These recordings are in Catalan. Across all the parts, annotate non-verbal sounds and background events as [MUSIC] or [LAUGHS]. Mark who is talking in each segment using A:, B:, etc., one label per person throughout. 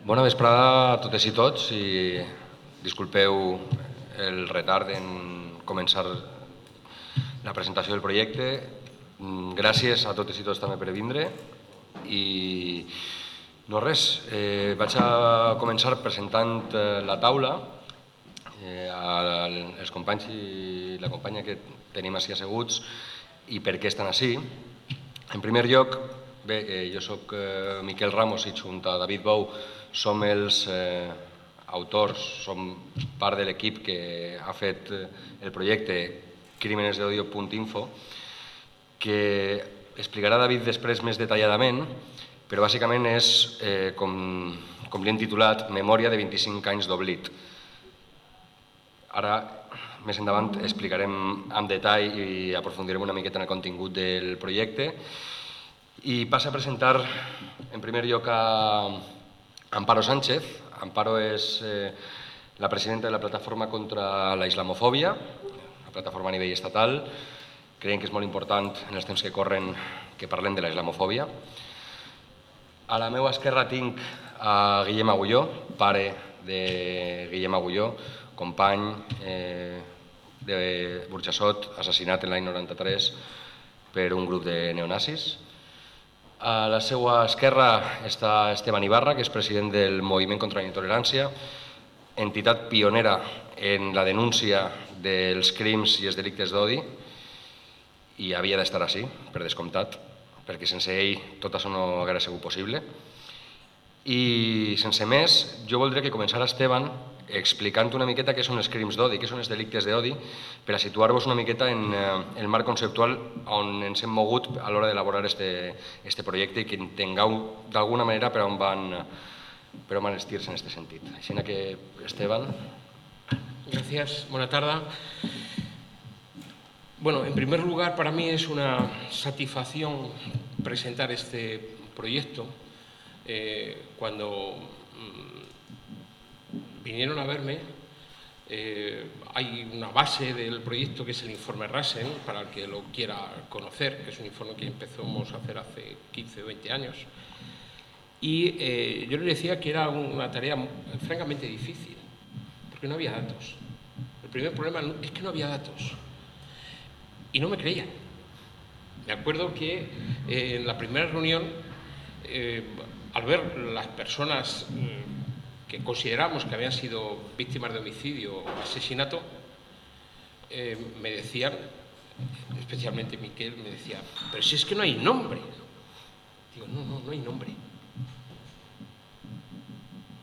A: Bona vesprada a totes i tots i disculpeu el retard en començar la presentació del projecte. Gràcies a totes i tots també per vindre i no res, eh, vaig a començar presentant eh, la taula eh, als companys i la companya que tenim així asseguts i per què estan així. En primer lloc, bé, eh, jo sóc eh, Miquel Ramos i junt a David Bou som els eh, autors, som part de l'equip que ha fet eh, el projecte crimenesdeodio.info, que explicarà David després més detalladament, però bàsicament és, eh, com, com li titulat, Memòria de 25 anys d'oblit. Ara, més endavant, explicarem en detall i aprofundirem una miqueta en el contingut del projecte. I passa a presentar, en primer lloc, a, Amparo Sánchez. Amparo és eh, la presidenta de la Plataforma contra la Islamofòbia, la plataforma a nivell estatal. Creiem que és molt important en els temps que corren que parlem de la islamofòbia. A la meva esquerra tinc a Guillem Agulló, pare de Guillem Agulló, company eh, de Burjassot, assassinat en l'any 93 per un grup de neonazis. A la seva esquerra està Esteban Ibarra, que és president del Moviment contra la Intolerància, entitat pionera en la denúncia dels crims i els delictes d'odi, i havia d'estar així, per descomptat, perquè sense ell tot això no hauria sigut possible. I sense més, jo voldria que començara Esteban explicant una miqueta què són els crims d'odi, què són els delictes d'odi, per a situar-vos una miqueta en eh, el marc conceptual on ens hem mogut a l'hora d'elaborar este, este projecte i que entengueu d'alguna manera per on van, per on van els en aquest sentit. Així que, Esteban.
B: Gracias, buena tarde. Bueno, en primer lugar, para mí es una satisfacción presentar este proyecto eh, cuando mm, vinieron a verme, eh, hay una base del proyecto que es el informe Rasen, para el que lo quiera conocer, que es un informe que empezamos a hacer hace 15 o 20 años. Y eh, yo le decía que era una tarea francamente difícil, porque no había datos. El primer problema es que no había datos. Y no me creían. Me acuerdo que en la primera reunión al ver las personas mm, que consideramos que habían sido víctimas de homicidio o asesinato, eh, me decían, especialmente Miquel, me decía, pero si es que no hay nombre. Digo, no, no, no hay nombre.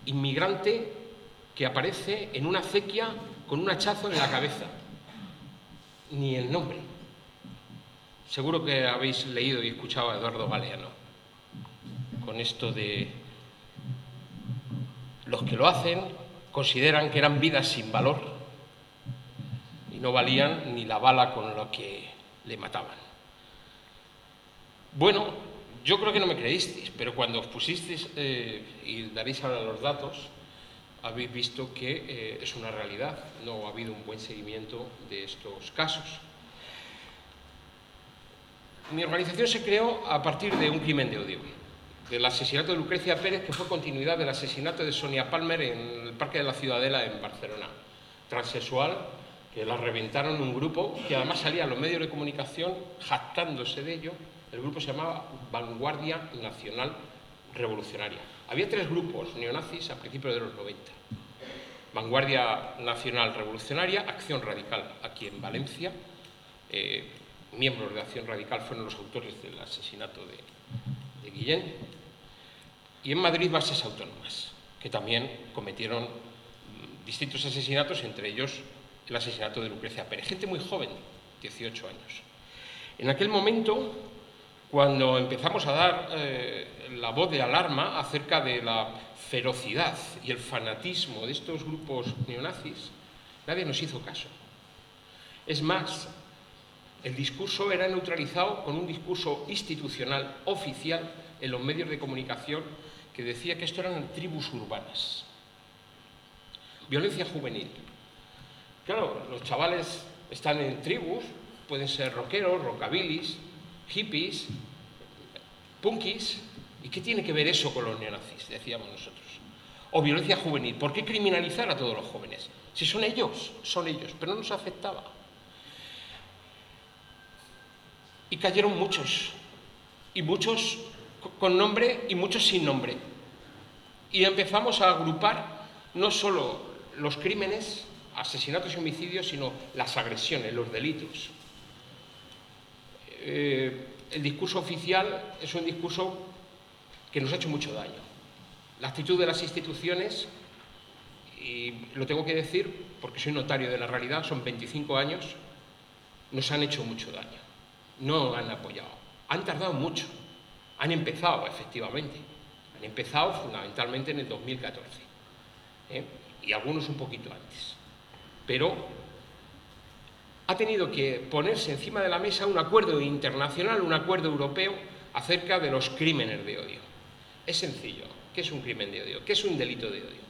B: Inmigrante que aparece en una acequia con un hachazo en la cabeza. Ni el nombre. Seguro que habéis leído y escuchado a Eduardo Galeano con esto de los que lo hacen consideran que eran vidas sin valor y no valían ni la bala con lo que le mataban. Bueno, yo creo que no me creísteis, pero cuando os pusisteis eh, y daréis ahora los datos, habéis visto que eh, es una realidad, no ha habido un buen seguimiento de estos casos. Mi organización se creó a partir de un crimen de odio del asesinato de Lucrecia Pérez, que fue continuidad del asesinato de Sonia Palmer en el Parque de la Ciudadela en Barcelona. Transsexual, que la reventaron un grupo que además salía a los medios de comunicación jactándose de ello. El grupo se llamaba Vanguardia Nacional Revolucionaria. Había tres grupos neonazis a principios de los 90. Vanguardia Nacional Revolucionaria, Acción Radical aquí en Valencia. Eh, miembros de Acción Radical fueron los autores del asesinato de Guillén y en Madrid bases autónomas, que también cometieron mm, distintos asesinatos, entre ellos el asesinato de Lucrecia Pérez. Gente muy joven, 18 años. En aquel momento, cuando empezamos a dar eh, la voz de alarma acerca de la ferocidad y el fanatismo de estos grupos neonazis, nadie nos hizo caso. Es más, el discurso era neutralizado con un discurso institucional oficial en los medios de comunicación que decía que esto eran tribus urbanas. Violencia juvenil. Claro, los chavales están en tribus, pueden ser rockeros, rockabilis, hippies, punkis. ¿Y qué tiene que ver eso con los neonazis? Decíamos nosotros. o violencia juvenil. ¿Por qué criminalizar a todos los jóvenes? Si son ellos, son ellos, pero no nos afectaba. Y cayeron muchos, y muchos con nombre y muchos sin nombre. Y empezamos a agrupar no solo los crímenes, asesinatos y homicidios, sino las agresiones, los delitos. Eh, el discurso oficial es un discurso que nos ha hecho mucho daño. La actitud de las instituciones, y lo tengo que decir porque soy notario de la realidad, son 25 años, nos han hecho mucho daño. No han apoyado. Han tardado mucho. Han empezado, efectivamente. Han empezado fundamentalmente en el 2014. ¿eh? Y algunos un poquito antes. Pero ha tenido que ponerse encima de la mesa un acuerdo internacional, un acuerdo europeo acerca de los crímenes de odio. Es sencillo. ¿Qué es un crimen de odio? ¿Qué es un delito de odio?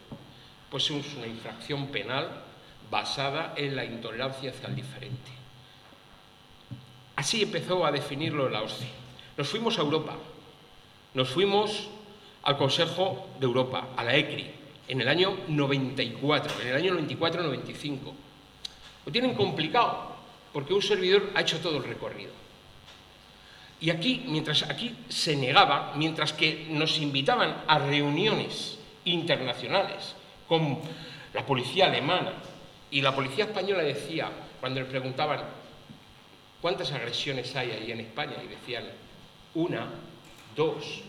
B: Pues es una infracción penal basada en la intolerancia hacia el diferente. Así empezó a definirlo la OSCE. Nos fuimos a Europa, nos fuimos al Consejo de Europa, a la ECRI, en el año 94, en el año 94-95. Lo tienen complicado, porque un servidor ha hecho todo el recorrido. Y aquí, mientras aquí se negaba, mientras que nos invitaban a reuniones internacionales con la policía alemana y la policía española decía, cuando le preguntaban cuántas agresiones hay ahí en España, y decían una, dos,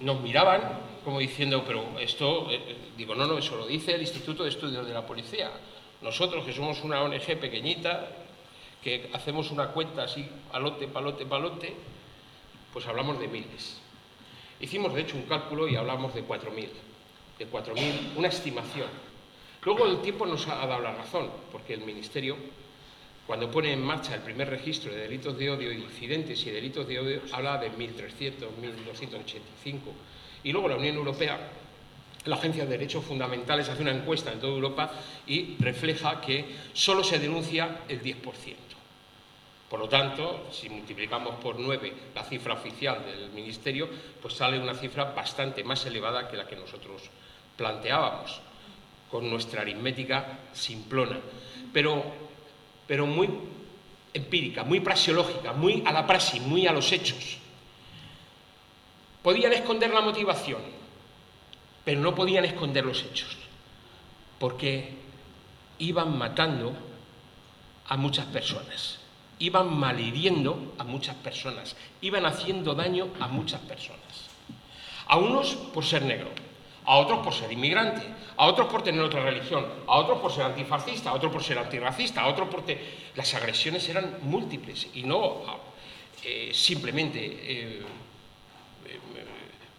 B: nos miraban como diciendo, pero esto, eh, eh, digo, no, no, eso lo dice el Instituto de Estudios de la Policía. Nosotros, que somos una ONG pequeñita, que hacemos una cuenta así, palote, palote, palote, pues hablamos de miles. Hicimos, de hecho, un cálculo y hablamos de 4.000, de 4.000, una estimación. Luego el tiempo nos ha dado la razón, porque el Ministerio, cuando pone en marcha el primer registro de delitos de odio, incidentes y delitos de odio, habla de 1.300, 1.285. Y luego la Unión Europea la Agencia de Derechos Fundamentales hace una encuesta en toda Europa y refleja que solo se denuncia el 10%. Por lo tanto, si multiplicamos por 9 la cifra oficial del Ministerio, pues sale una cifra bastante más elevada que la que nosotros planteábamos, con nuestra aritmética simplona, pero, pero muy empírica, muy praxeológica, muy a la praxis, muy a los hechos. Podían esconder la motivación, pero no podían esconder los hechos, porque iban matando a muchas personas, iban malhiriendo a muchas personas, iban haciendo daño a muchas personas. A unos por ser negro, a otros por ser inmigrante, a otros por tener otra religión, a otros por ser antifascista, a otros por ser antirracista, a otros por... Las agresiones eran múltiples y no eh, simplemente... Eh,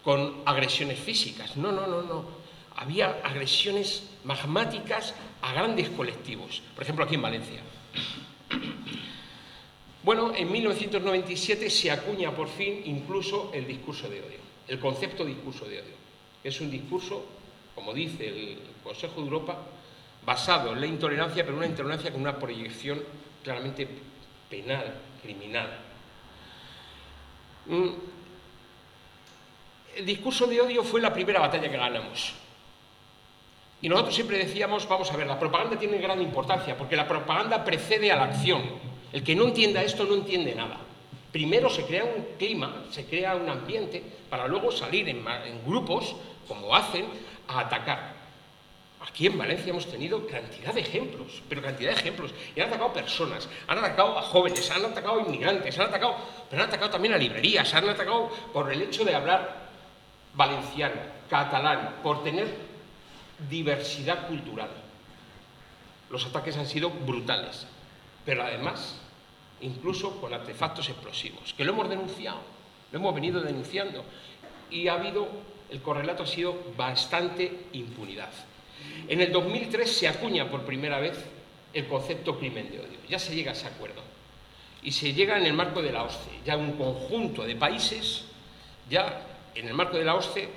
B: con agresiones físicas. No, no, no, no. Había agresiones magmáticas a grandes colectivos. Por ejemplo, aquí en Valencia. Bueno, en 1997 se acuña por fin incluso el discurso de odio, el concepto de discurso de odio. Es un discurso, como dice el Consejo de Europa, basado en la intolerancia, pero una intolerancia con una proyección claramente penal, criminal. Mm, el discurso de odio fue la primera batalla que ganamos. Y nosotros siempre decíamos, vamos a ver, la propaganda tiene gran importancia, porque la propaganda precede a la acción. El que no entienda esto no entiende nada. Primero se crea un clima, se crea un ambiente, para luego salir en, grupos, como hacen, a atacar. Aquí en Valencia hemos tenido cantidad de ejemplos, pero cantidad de ejemplos. Y han atacado personas, han atacado a jóvenes, han atacado a inmigrantes, han atacado, pero han atacado también a librerías, han atacado por el hecho de hablar valenciano, catalán, por tener diversidad cultural. Los ataques han sido brutales, pero además, incluso con artefactos explosivos, que lo hemos denunciado, lo hemos venido denunciando, y ha habido, el correlato ha sido bastante impunidad. En el 2003 se acuña por primera vez el concepto crimen de odio, ya se llega a ese acuerdo, y se llega en el marco de la OSCE, ya un conjunto de países ya en el marco de la OSCE,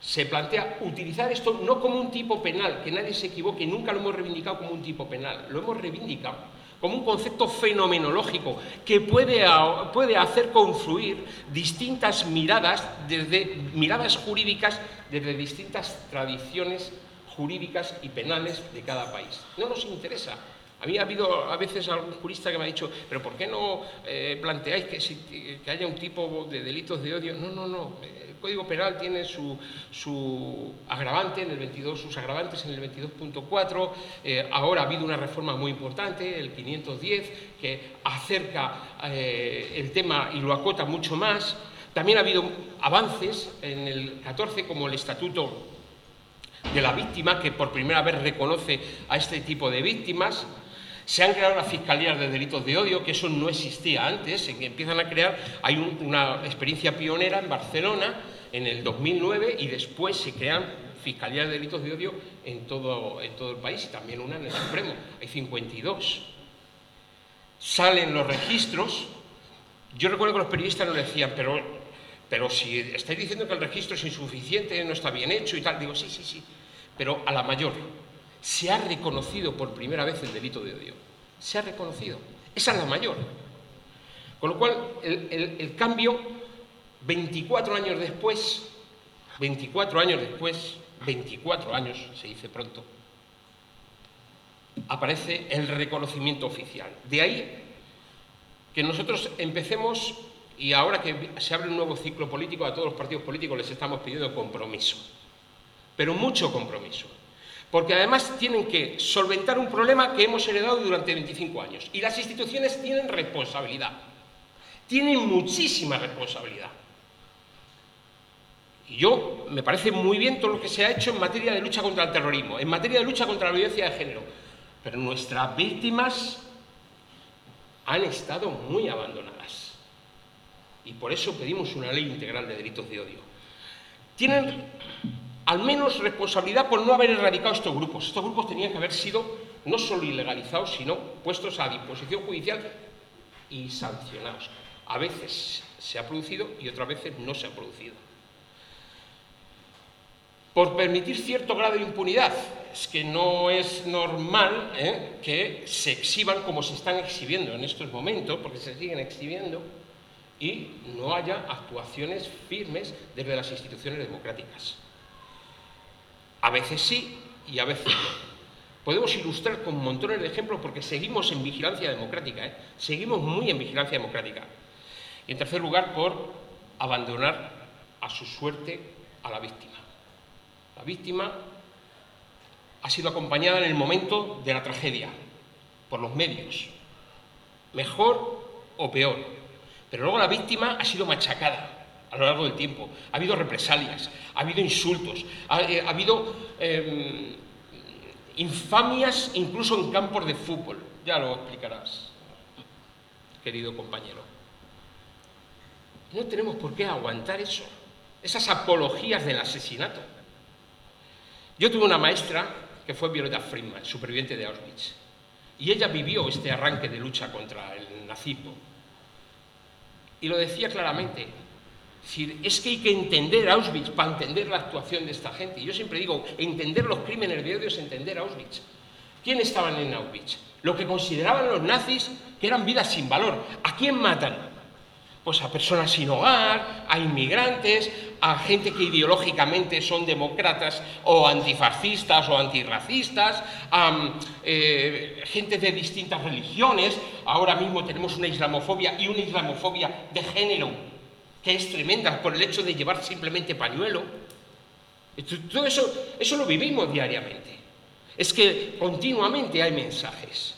B: se plantea utilizar esto no como un tipo penal, que nadie se equivoque, nunca lo hemos reivindicado como un tipo penal, lo hemos reivindicado como un concepto fenomenológico que puede, puede hacer confluir distintas miradas, desde, miradas jurídicas desde distintas tradiciones jurídicas y penales de cada país. No nos interesa. A mí ha habido a veces algún jurista que me ha dicho, pero ¿por qué no eh, planteáis que, que, haya un tipo de delitos de odio? No, no, no. Código Penal tiene su, agravante en el 22, sus agravantes en el 22.4. Eh, ahora ha habido una reforma muy importante, el 510, que acerca eh, el tema y lo acota mucho más. También ha habido avances en el 14, como el Estatuto de la Víctima, que por primera vez reconoce a este tipo de víctimas. Se han creado las fiscalías de delitos de odio, que eso no existía antes, se empiezan a crear, hay una experiencia pionera en Barcelona en el 2009 y después se crean fiscalías de delitos de odio en todo, en todo el país y también una en el Supremo, hay 52. Salen los registros, yo recuerdo que los periodistas nos decían, pero, pero si estáis diciendo que el registro es insuficiente, no está bien hecho y tal, digo, sí, sí, sí, pero a la mayor, se ha reconocido por primera vez el delito de odio. Se ha reconocido. Esa es la mayor. Con lo cual, el, cambio, 24 años después, 24 años después, 24 años, se dice pronto, aparece el reconocimiento oficial. De ahí que nosotros empecemos, y ahora que se abre un nuevo ciclo político, a todos los partidos políticos les estamos pidiendo compromiso, pero mucho compromiso porque además tienen que solventar un problema que hemos heredado durante 25 años. Y las instituciones tienen responsabilidad, tienen muchísima responsabilidad. Y yo me parece muy bien todo lo que se ha hecho en materia de lucha contra el terrorismo, en materia de lucha contra la violencia de género, pero nuestras víctimas han estado muy abandonadas. Y por eso pedimos una ley integral de delitos de odio. Tienen al menos responsabilidad por no haber erradicado estos grupos. Estos grupos tenían que haber sido no solo ilegalizados, sino puestos a disposición judicial y sancionados. A veces se ha producido y otras veces no se ha producido. Por permitir cierto grado de impunidad. Es que no es normal ¿eh? que se exhiban como se están exhibiendo en estos momentos, porque se siguen exhibiendo, y no haya actuaciones firmes desde las instituciones democráticas. A veces sí y a veces no. Podemos ilustrar con montones de ejemplos porque seguimos en vigilancia democrática, ¿eh? seguimos muy en vigilancia democrática. Y en tercer lugar, por abandonar a su suerte a la víctima. La víctima ha sido acompañada en el momento de la tragedia por los medios, mejor o peor. Pero luego la víctima ha sido machacada, a lo largo del tiempo. Ha habido represalias, ha habido insultos, ha, eh, habido em, infamias incluso en campos de fútbol. Ya lo explicarás, querido compañero. No tenemos por qué aguantar eso, esas apologías del asesinato. Yo tuve una maestra que fue Violeta Friedman, superviviente de Auschwitz, y ella vivió este arranque de lucha contra el nazismo. Y lo decía claramente, es que hay que entender Auschwitz para entender la actuación de esta gente. Y yo siempre digo, entender los crímenes de odio es entender Auschwitz. ¿Quién estaban en Auschwitz? Lo que consideraban los nazis que eran vidas sin valor. ¿A quién matan? Pues a personas sin hogar, a inmigrantes, a gente que ideológicamente son demócratas o antifascistas o antirracistas, a eh, gente de distintas religiones. Ahora mismo tenemos una islamofobia y una islamofobia de género que es tremenda por el hecho de llevar simplemente pañuelo. Todo eso, eso lo vivimos diariamente. Es que continuamente hay mensajes.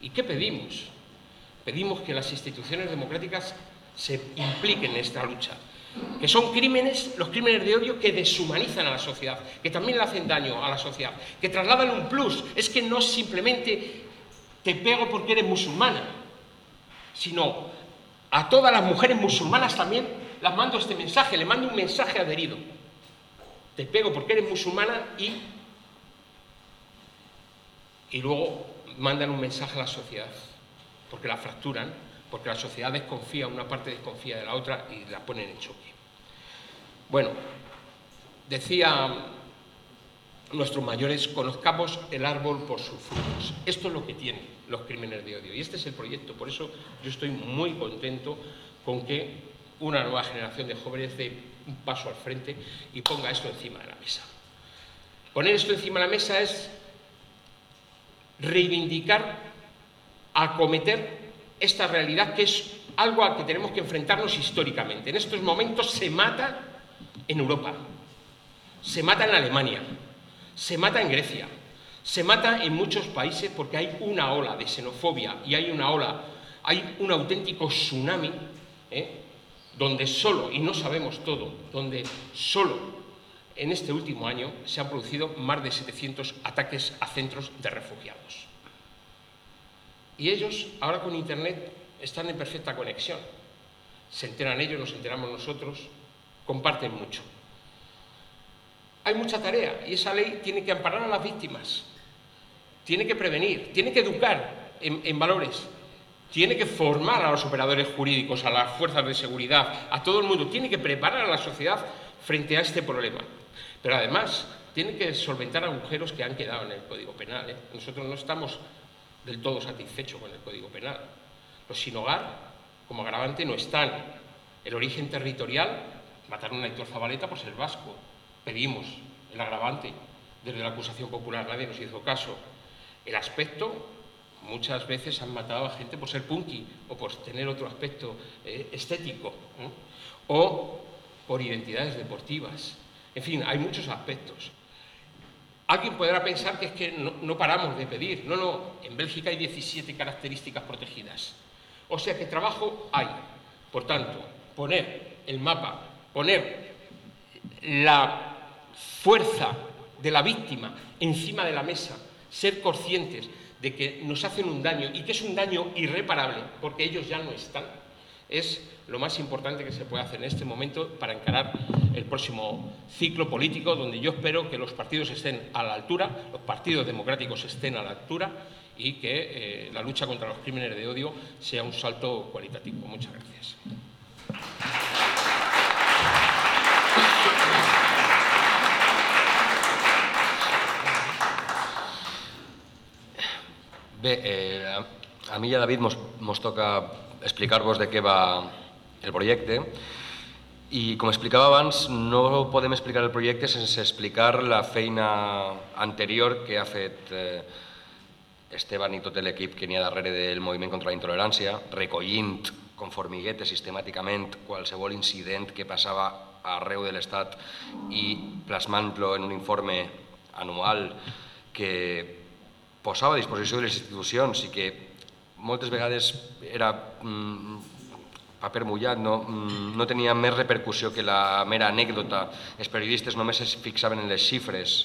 B: ¿Y qué pedimos? Pedimos que las instituciones democráticas se impliquen en esta lucha. Que son crímenes, los crímenes de odio que deshumanizan a la sociedad, que también le hacen daño a la sociedad, que trasladan un plus. Es que no simplemente te pego porque eres musulmana, sino a todas las mujeres musulmanas también las mando este mensaje, le mando un mensaje adherido. Te pego porque eres musulmana y, y luego mandan un mensaje a la sociedad, porque la fracturan, porque la sociedad desconfía, una parte desconfía de la otra y la ponen en choque. Bueno, decía nuestros mayores conozcamos el árbol por sus frutos. Esto es lo que tienen los crímenes de odio y este es el proyecto. Por eso yo estoy muy contento con que una nueva generación de jóvenes dé un paso al frente y ponga esto encima de la mesa. Poner esto encima de la mesa es reivindicar, acometer esta realidad que es algo a que tenemos que enfrentarnos históricamente. En estos momentos se mata en Europa, se mata en Alemania, se mata en Grecia, se mata en muchos países porque hay una ola de xenofobia y hay una ola, hay un auténtico tsunami, ¿eh? donde solo, y no sabemos todo, donde solo en este último año se han producido más de 700 ataques a centros de refugiados. Y ellos, ahora con Internet, están en perfecta conexión. Se enteran ellos, nos enteramos nosotros, comparten mucho. Hay mucha tarea y esa ley tiene que amparar a las víctimas, tiene que prevenir, tiene que educar en, valores, tiene que formar a los operadores jurídicos, a las fuerzas de seguridad, a todo el mundo, tiene que preparar a la sociedad frente a este problema. Pero además tiene que solventar agujeros que han quedado en el Código Penal. ¿eh? Nosotros no estamos del todo satisfechos con el Código Penal. Los sin hogar, como agravante, no están. El origen territorial, mataron a Héctor Zabaleta por ser vasco. Pedimos el agravante desde la acusación popular, nadie nos hizo caso. El aspecto, muchas veces han matado a gente por ser punky o por tener otro aspecto eh, estético, o por identidades deportivas. En fin, hay muchos aspectos. Alguien podrá pensar que es que no, paramos de pedir. No, no, en Bélgica hay 17 características protegidas. O sea que trabajo hay. Por tanto, poner el mapa, poner la fuerza de la víctima encima de la mesa, ser conscientes de que nos hacen un daño y que es un daño irreparable porque ellos ya no están, es lo más importante que se puede hacer en este momento para encarar el próximo ciclo político, donde yo espero que los partidos estén a la altura, los partidos democráticos estén a la altura y que eh, la lucha contra los crímenes de odio sea un salto cualitativo. Muchas gracias.
A: Eh, a, mí y a David nos toca explicar-vos de què va el projecte. I, com explicava abans, no podem explicar el projecte sense explicar la feina anterior que ha fet eh, Esteban i tot l'equip que n'hi ha darrere del moviment contra la intolerància, recollint com formiguetes sistemàticament qualsevol incident que passava arreu de l'Estat i plasmant-lo en un informe anual que posava a disposició de les institucions i que moltes vegades era mm, paper mullat, no, mm, no tenia més repercussió que la mera anècdota. Els periodistes només es fixaven en les xifres.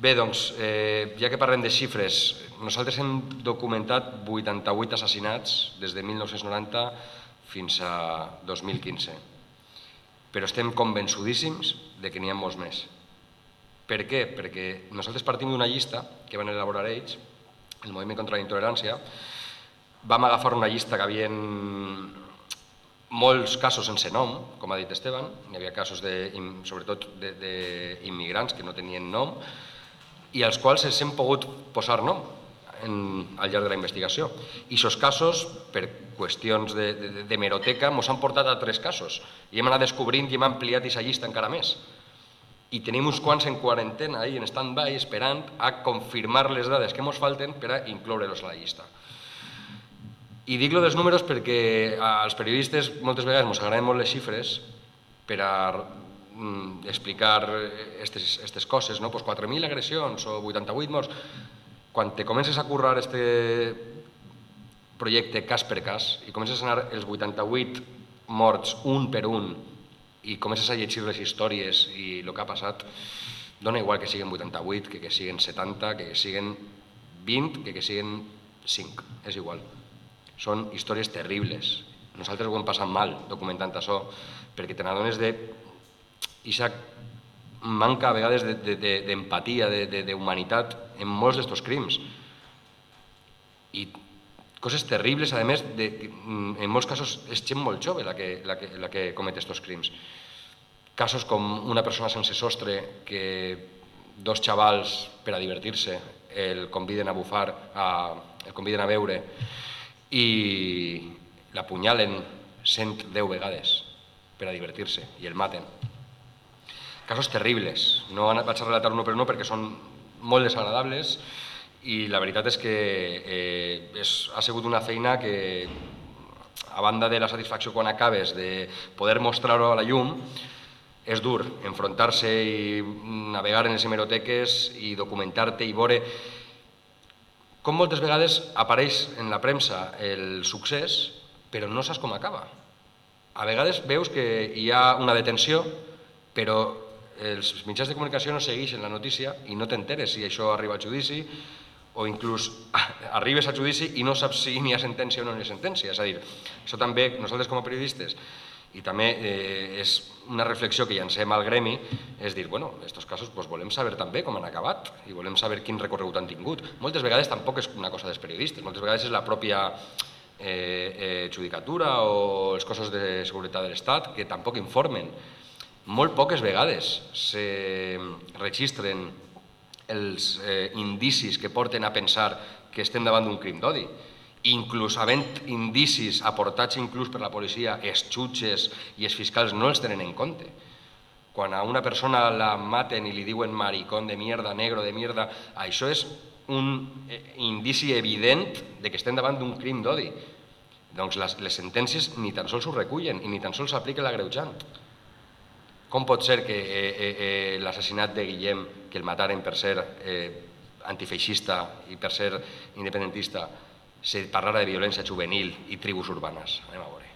A: Bé, doncs, eh, ja que parlem de xifres, nosaltres hem documentat 88 assassinats des de 1990 fins a 2015. Però estem convençudíssims de que n'hi ha molts més. Per què? Perquè nosaltres partim d'una llista que van elaborar ells, el Moviment contra la Intolerància, vam agafar una llista que havien molts casos sense nom, com ha dit Esteban, hi havia casos de, sobretot d'immigrants que no tenien nom i als quals ens hem pogut posar nom en, al llarg de la investigació. I aquests casos, per qüestions de, de, de meroteca, ens han portat a tres casos i hem anat descobrint i hem ampliat aquesta llista encara més. I tenim uns quants en quarantena, ahí, en stand-by, esperant a confirmar les dades que ens falten per a incloure-los a la llista. I dic lo dels números perquè als periodistes moltes vegades ens agraden molt les xifres per a mm, explicar aquestes coses, no? pues 4.000 agressions o 88 morts. Quan te comences a currar este projecte cas per cas i comences a anar els 88 morts un per un i comences a llegir les històries i el que ha passat, dona igual que siguin 88, que que siguin 70, que que siguin 20, que que siguin 5, és igual són històries terribles. Nosaltres ho hem passat mal documentant això, perquè te n'adones de aquesta manca a vegades d'empatia, de, de, d'humanitat en molts d'estos crims. I coses terribles, a més, de, en molts casos és gent molt jove la que, la que, la que comet estos crims. Casos com una persona sense sostre que dos xavals per a divertir-se el conviden a bufar, a, el conviden a veure i l'apunyalen 110 vegades per a divertir-se i el maten. Casos terribles. No vaig a relatar uno per uno perquè són molt desagradables i la veritat és que eh, és, ha sigut una feina que a banda de la satisfacció quan acabes de poder mostrar-ho a la llum, és dur enfrontar-se i navegar en les hemeroteques i documentar-te i veure com moltes vegades apareix en la premsa el succés, però no saps com acaba. A vegades veus que hi ha una detenció, però els mitjans de comunicació no segueixen la notícia i no t'enteres si això arriba al judici o inclús [LAUGHS] arribes a judici i no saps si n'hi ha sentència o no n'hi ha sentència. És a dir, això també nosaltres com a periodistes i també eh, és una reflexió que llancem al gremi, és dir, bueno, en aquests casos pues, volem saber també com han acabat i volem saber quin recorregut han tingut. Moltes vegades tampoc és una cosa dels periodistes, moltes vegades és la pròpia eh, eh, judicatura o els cossos de seguretat de l'Estat que tampoc informen. Molt poques vegades se registren els eh, indicis que porten a pensar que estem davant d'un crim d'odi inclús havent indicis aportats inclús per la policia, els jutges i els fiscals no els tenen en compte. Quan a una persona la maten i li diuen maricón de mierda, negro de mierda, això és un eh, indici evident de que estem davant d'un crim d'odi. Doncs les, les sentències ni tan sols ho recullen i ni tan sols s'aplica l'agreujant. Com pot ser que eh, eh, eh, l'assassinat de Guillem, que el mataren per ser eh, antifeixista i per ser independentista, se parlara de violència juvenil i tribus urbanes. Anem a veure.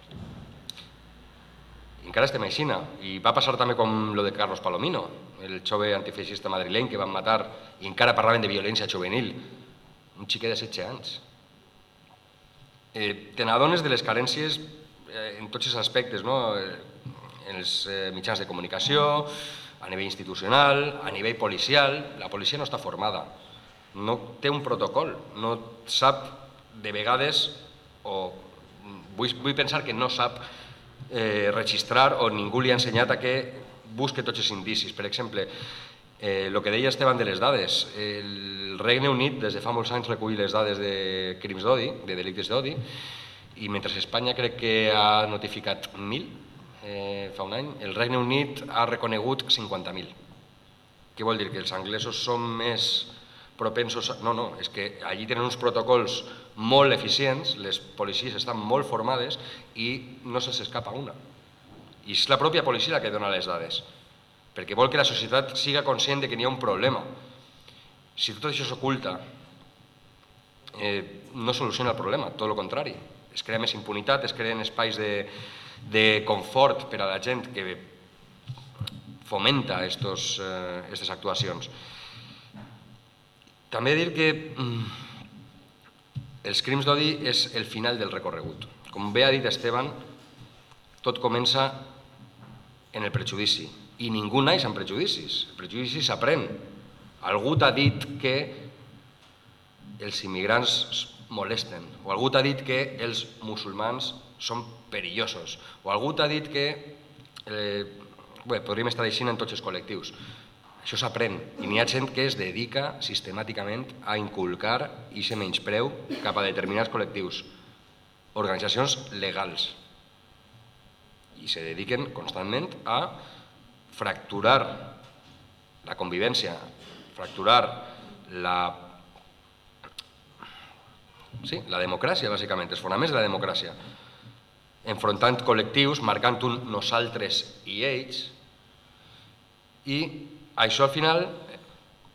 A: Encara estem aixina. I va passar també com lo de Carlos Palomino, el jove antifeixista madrileny que van matar i encara parlaven de violència juvenil. Un xiquet de 16 anys. Eh, te n'adones de les carències eh, en tots els aspectes, no? Eh, en els eh, mitjans de comunicació, a nivell institucional, a nivell policial. La policia no està formada, no té un protocol, no sap de vegades, o vull, vull pensar que no sap eh, registrar o ningú li ha ensenyat a que busque tots els indicis. Per exemple, eh, el que deia Esteban de les dades, el Regne Unit des de fa molts anys recull les dades de crims d'odi, de delictes d'odi, i mentre Espanya crec que ha notificat 1.000 eh, fa un any, el Regne Unit ha reconegut 50.000. Què vol dir? Que els anglesos són més propensos... No, no, és que allí tenen uns protocols molt eficients, les policies estan molt formades i no se s'escapa una. I és la pròpia policia la que dona les dades, perquè vol que la societat siga conscient de que n'hi ha un problema. Si tot això s'oculta, eh, no soluciona el problema, tot el contrari. Es crea més impunitat, es creen espais de, de confort per a la gent que fomenta aquestes eh, actuacions. També dir que mm, els crims d'odi és el final del recorregut. Com bé ha dit Esteban, tot comença en el prejudici i ningú naix amb prejudicis. El prejudici s'aprèn. Algú t'ha dit que els immigrants molesten, o algú t'ha dit que els musulmans són perillosos, o algú t'ha dit que... Eh, bé, podríem estar així en tots els col·lectius. Això s'aprèn i n'hi ha gent que es dedica sistemàticament a inculcar i se menyspreu cap a determinats col·lectius, organitzacions legals, i se dediquen constantment a fracturar la convivència, fracturar la, sí, la democràcia, bàsicament, els fonaments de la democràcia, enfrontant col·lectius, marcant un nosaltres i ells, i això al final,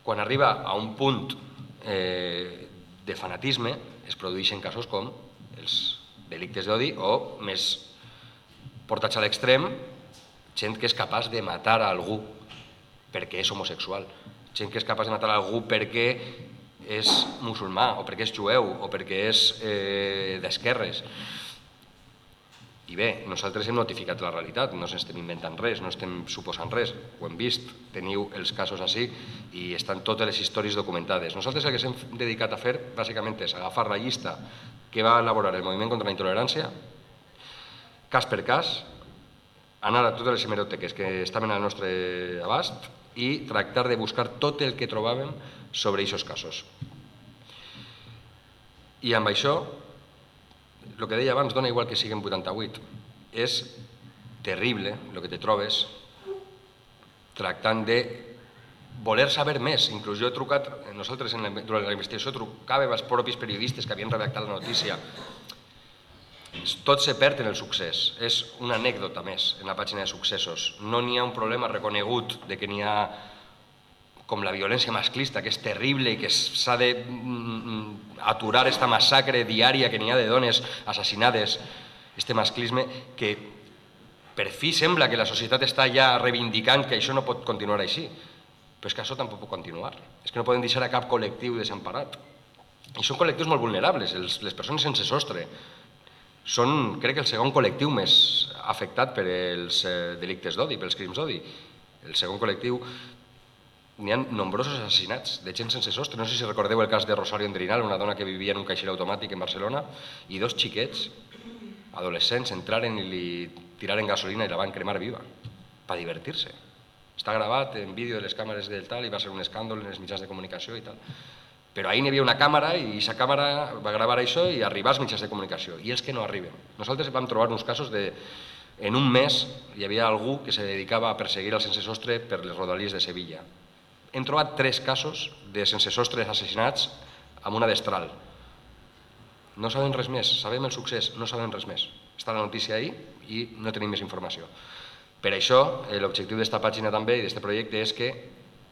A: quan arriba a un punt eh, de fanatisme, es produeixen casos com els delictes d'odi o més portats a l'extrem, gent que és capaç de matar a algú perquè és homosexual, gent que és capaç de matar a algú perquè és musulmà o perquè és jueu o perquè és eh, d'esquerres. I bé, nosaltres hem notificat la realitat, no estem inventant res, no estem suposant res, ho hem vist, teniu els casos així i estan totes les històries documentades. Nosaltres el que s'hem dedicat a fer, bàsicament, és agafar la llista que va elaborar el Moviment contra la Intolerància, cas per cas, anar a totes les hemeroteques que estaven al nostre abast i tractar de buscar tot el que trobàvem sobre aquests casos. I amb això, el que deia abans, dona igual que siguin 88. És terrible el que te trobes tractant de voler saber més. Inclús jo he trucat, nosaltres en la, durant la investigació trucàvem als propis periodistes que havien redactat la notícia. Tot se perd en el succés. És una anècdota més en la pàgina de successos. No n'hi ha un problema reconegut de que n'hi ha com la violència masclista, que és terrible i que s'ha de mm, aturar esta massacre diària que n'hi ha de dones assassinades, este masclisme que per fi sembla que la societat està ja reivindicant que això no pot continuar així. Però és que això tampoc pot continuar. És que no poden deixar a cap col·lectiu desemparat. I són col·lectius molt vulnerables, els, les persones sense sostre. Són, crec el segon col·lectiu més afectat per els eh, delictes d'odi, pels crims d'odi. El segon col·lectiu n'hi ha nombrosos assassinats de gent sense sostre. No sé si recordeu el cas de Rosario Endrinal, una dona que vivia en un caixer automàtic en Barcelona, i dos xiquets, adolescents, entraren i li tiraren gasolina i la van cremar viva, per divertir-se. Està gravat en vídeo de les càmeres del tal i va ser un escàndol en els mitjans de comunicació i tal. Però ahir n'hi havia una càmera i aquesta càmera va gravar això i arribar als mitjans de comunicació. I els que no arriben. Nosaltres vam trobar uns casos de... En un mes hi havia algú que se dedicava a perseguir el sense sostre per les rodalies de Sevilla hem trobat tres casos de sense sostres assassinats amb una destral. No sabem res més, sabem el succés, no sabem res més. Està la notícia ahí i no tenim més informació. Per això, eh, l'objectiu d'esta pàgina també i d'aquest projecte és que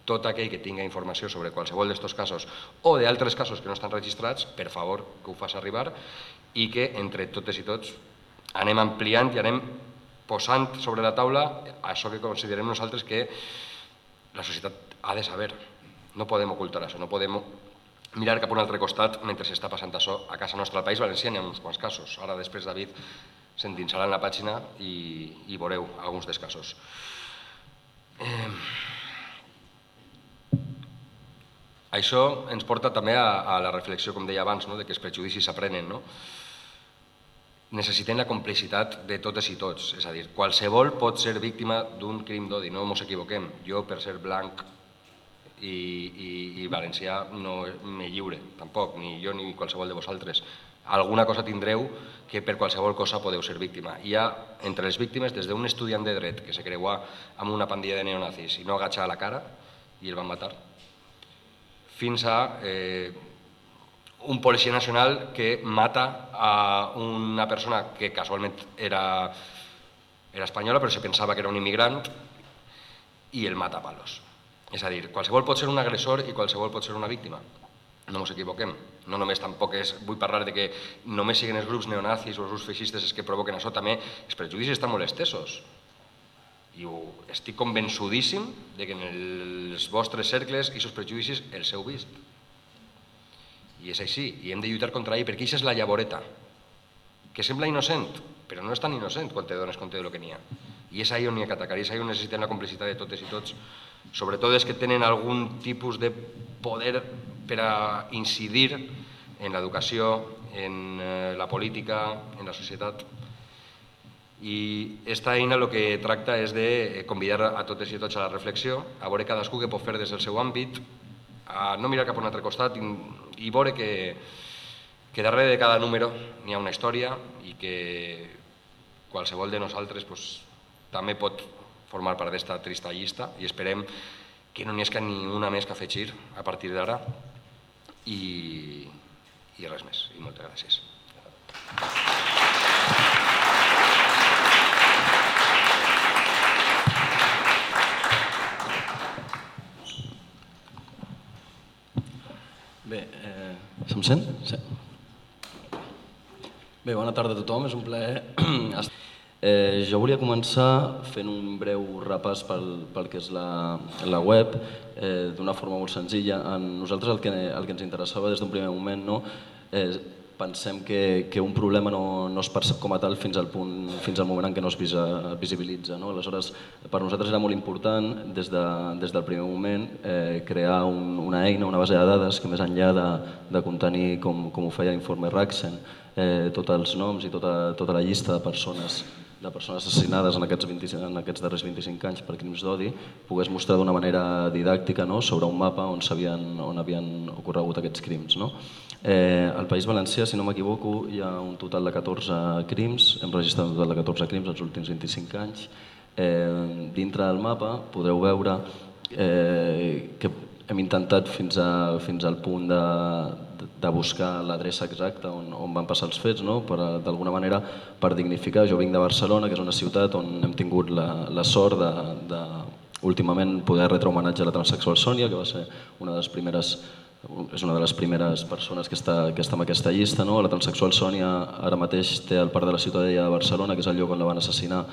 A: tot aquell que tinga informació sobre qualsevol d'aquests casos o d'altres casos que no estan registrats, per favor, que ho faci arribar i que entre totes i tots anem ampliant i anem posant sobre la taula això que considerem nosaltres que la societat ha de saber. No podem ocultar això, no podem mirar cap a un altre costat mentre s'està passant això a casa nostra. Al País Valencià n'hi ha uns quants casos. Ara després David s'endinsarà en la pàgina i, i veureu alguns dels casos. Eh... Això ens porta també a, a la reflexió, com deia abans, no? de que els prejudicis s'aprenen. No? necessitem la complicitat de totes i tots. És a dir, qualsevol pot ser víctima d'un crim d'odi, no ens equivoquem. Jo, per ser blanc, i, i, i valencià no me lliure, tampoc, ni jo ni qualsevol de vosaltres. Alguna cosa tindreu que per qualsevol cosa podeu ser víctima. Hi ha entre les víctimes des d'un estudiant de dret que se creua amb una pandilla de neonazis i no agacha la cara i el van matar, fins a eh, un policia nacional que mata a una persona que casualment era, era espanyola però se pensava que era un immigrant i el mata a palos. És a dir, qualsevol pot ser un agressor i qualsevol pot ser una víctima. No ens equivoquem. No només tampoc és, vull parlar de que només siguin els grups neonazis o els grups feixistes els que provoquen això, també els prejudicis estan molt estesos. I estic convençudíssim de que en els vostres cercles aquests prejudicis els heu vist. I és així, i hem de lluitar contra ell, perquè això és la llavoreta, que sembla innocent, però no és tan innocent quan te dones compte de lo que n'hi ha. I és ahí on n'hi ha que atacar, i és ahí on necessitem la complicitat de totes i tots sobretot els que tenen algun tipus de poder per a incidir en l'educació, en eh, la política, en la societat. I aquesta eina el que tracta és de convidar a totes i tots a la reflexió, a veure cadascú que pot fer des del seu àmbit, a no mirar cap a un altre costat i, i veure que, que darrere de cada número n'hi ha una història i que qualsevol de nosaltres pues, també pot formar part d'esta trista llista i esperem que no n'hi esca ni una més que afegir a partir d'ara i, i res més. I moltes gràcies.
C: Bé, eh, se'm sent? Sí. Bé, bona tarda a tothom, és un plaer [CLEARS THROAT] estar Eh, jo volia començar fent un breu repàs pel, pel que és la, la web, eh, d'una forma molt senzilla. En nosaltres el que, el que ens interessava des d'un primer moment, no, eh, pensem que, que un problema no, no es percep com a tal fins al, punt, fins al moment en què no es visibilitza. No? Aleshores, per nosaltres era molt important, des, de, des del primer moment, eh, crear un, una eina, una base de dades que més enllà de, de contenir, com, com ho feia l'informe Raxen, eh, tots els noms i tota, tota la llista de persones de persones assassinades en aquests, 20, en aquests darrers 25 anys per crims d'odi pogués mostrar d'una manera didàctica no? sobre un mapa on, havien, on havien ocorregut aquests crims. No? Eh, al País Valencià, si no m'equivoco, hi ha un total de 14 crims, hem registrat un total de 14 crims els últims 25 anys. Eh, dintre del mapa podreu veure eh, que hem intentat fins, a, fins al punt de, de buscar l'adreça exacta on, on van passar els fets, no? per, d'alguna manera per dignificar. Jo vinc de Barcelona, que és una ciutat on hem tingut la, la sort de, de últimament poder retre homenatge a la transexual Sònia, que va ser una de les primeres és una de les primeres persones que està, que està en aquesta llista. No? La transexual Sònia ara mateix té al Parc de la Ciutadella de Barcelona, que és el lloc on la van assassinar,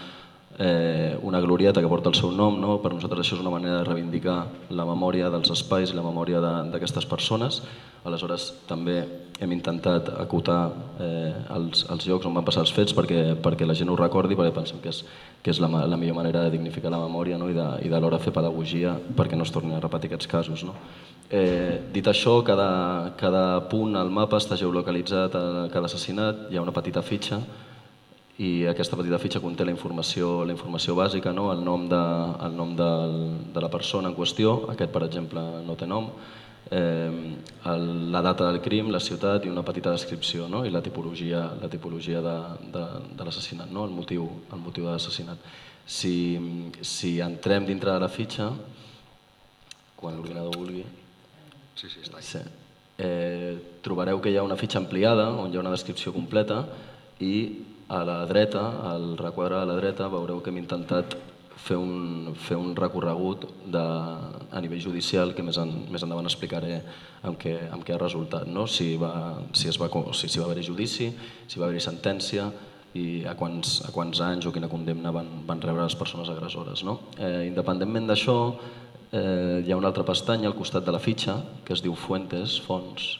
C: eh, una glorieta que porta el seu nom. No? Per nosaltres això és una manera de reivindicar la memòria dels espais i la memòria d'aquestes persones. Aleshores, també hem intentat acotar eh, els, els llocs on van passar els fets perquè, perquè la gent ho recordi, perquè pensem que és, que és la, la millor manera de dignificar la memòria no? i de, i de l'hora fer pedagogia perquè no es tornin a repetir aquests casos. No? Eh, dit això, cada, cada punt al mapa està geolocalitzat a cada assassinat, hi ha una petita fitxa i aquesta petita fitxa conté la informació, la informació bàsica, no? el nom, de, el nom de, de la persona en qüestió, aquest per exemple no té nom, eh, el, la data del crim, la ciutat i una petita descripció no? i la tipologia, la tipologia de, de, de l'assassinat, no? el motiu, el motiu de l'assassinat. Si, si entrem dintre de la fitxa, quan l'ordinador vulgui...
A: Sí, sí, està
C: Sí. Eh, trobareu que hi ha una fitxa ampliada on hi ha una descripció completa i a la dreta, al requadre a la dreta, veureu que hem intentat fer un, fer un recorregut de, a nivell judicial que més, en, més endavant explicaré amb què, amb què ha resultat, no? si, va, si, es va, si, si va haver-hi judici, si va haver-hi sentència i a quants, a quants anys o quina condemna van, van rebre les persones agressores. No? Eh, independentment d'això, eh, hi ha una altra pestanya al costat de la fitxa que es diu Fuentes, Fons,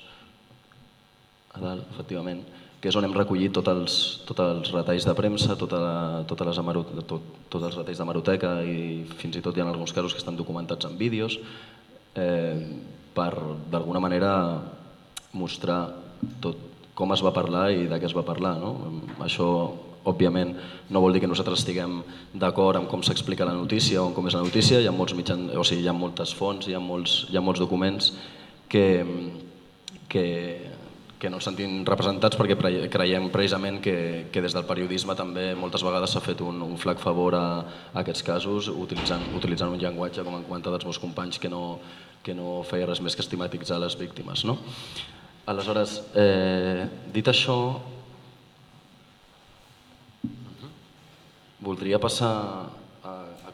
C: a dalt, efectivament, que és on hem recollit tots els, tots els retalls de premsa, tota la, totes les amarot, tot, tots els retalls d'hemeroteca i fins i tot hi ha alguns casos que estan documentats en vídeos eh, per d'alguna manera mostrar tot com es va parlar i de què es va parlar. No? Això, òbviament, no vol dir que nosaltres estiguem d'acord amb com s'explica la notícia o com és la notícia. Hi ha, molts mitjans, o sigui, hi ha moltes fonts, hi ha molts, hi ha molts documents que, que, que no ens sentim representats perquè creiem precisament que, que des del periodisme també moltes vegades s'ha fet un, un flac favor a, a aquests casos utilitzant, utilitzant un llenguatge, com han comentat els meus companys, que no, que no feia res més que estigmatitzar les víctimes. No? Aleshores, eh, dit això, voldria passar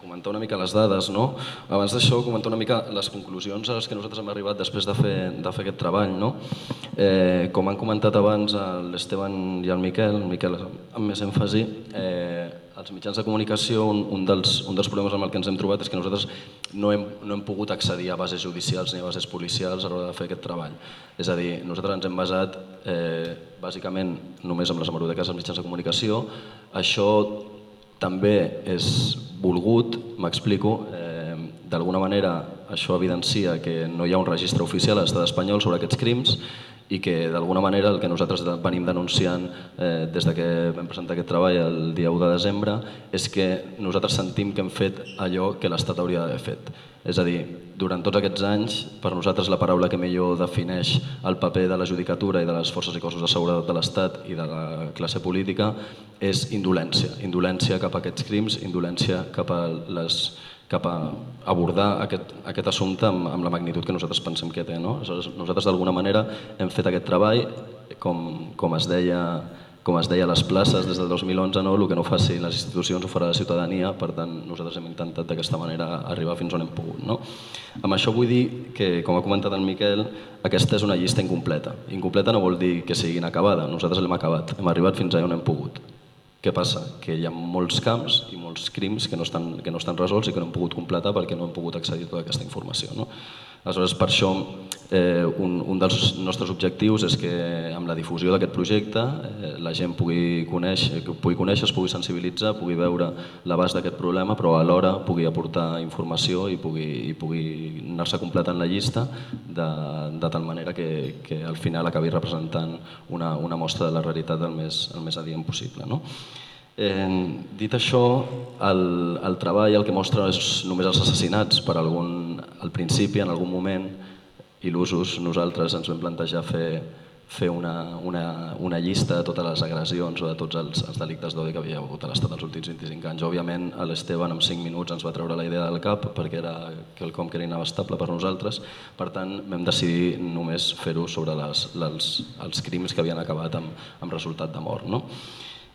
C: comentar una mica les dades, no? Abans d'això, comentar una mica les conclusions a les que nosaltres hem arribat després de fer, de fer aquest treball, no? Eh, com han comentat abans l'Esteban i el Miquel, el Miquel amb més èmfasi, eh, els mitjans de comunicació, un, un, dels, un dels problemes amb el que ens hem trobat és que nosaltres no hem, no hem pogut accedir a bases judicials ni a bases policials a l'hora de fer aquest treball. És a dir, nosaltres ens hem basat eh, bàsicament només amb les hemeroteques dels mitjans de comunicació. Això també és volgut, m'explico, eh, d'alguna manera això evidencia que no hi ha un registre oficial a l'estat espanyol sobre aquests crims i que d'alguna manera el que nosaltres venim denunciant eh, des de que vam presentar aquest treball el dia 1 de desembre és que nosaltres sentim que hem fet allò que l'Estat hauria d'haver fet. És a dir, durant tots aquests anys, per nosaltres la paraula que millor defineix el paper de la judicatura i de les forces i cossos de seguretat de l'Estat i de la classe política és indolència. Indolència cap a aquests crims, indolència cap a les cap a abordar aquest, aquest assumpte amb, amb la magnitud que nosaltres pensem que té. No? Aleshores, nosaltres d'alguna manera hem fet aquest treball, com, com es deia com es deia a les places des del 2011, no? el que no facin les institucions ho farà la ciutadania, per tant nosaltres hem intentat d'aquesta manera arribar fins on hem pogut. No? Amb això vull dir que, com ha comentat el Miquel, aquesta és una llista incompleta. Incompleta no vol dir que sigui inacabada, nosaltres l'hem acabat, hem arribat fins allà on hem pogut. Què passa? Que hi ha molts camps i molts crims que no estan, que no estan resolts i que no hem pogut completar perquè no hem pogut accedir a tota aquesta informació. No? Aleshores, per això, eh, un, un dels nostres objectius és que amb la difusió d'aquest projecte eh, la gent pugui conèixer, pugui conèixer, es pugui sensibilitzar, pugui veure l'abast d'aquest problema, però alhora pugui aportar informació i pugui, i pugui anar-se completant la llista de, de tal manera que, que al final acabi representant una, una mostra de la realitat el més, el més adient possible. No? Eh, dit això, el, el treball el que mostra és només els assassinats per algun, al principi, en algun moment, il·lusos, nosaltres ens vam plantejar fer, fer una, una, una llista de totes les agressions o de tots els, els delictes d'odi que havia hagut a l'Estat els últims 25 anys. Òbviament, l'Esteban en 5 minuts ens va treure la idea del cap perquè era quelcom que era inabastable per nosaltres. Per tant, vam decidir només fer-ho sobre les, les, els crims que havien acabat amb, amb resultat de mort. No?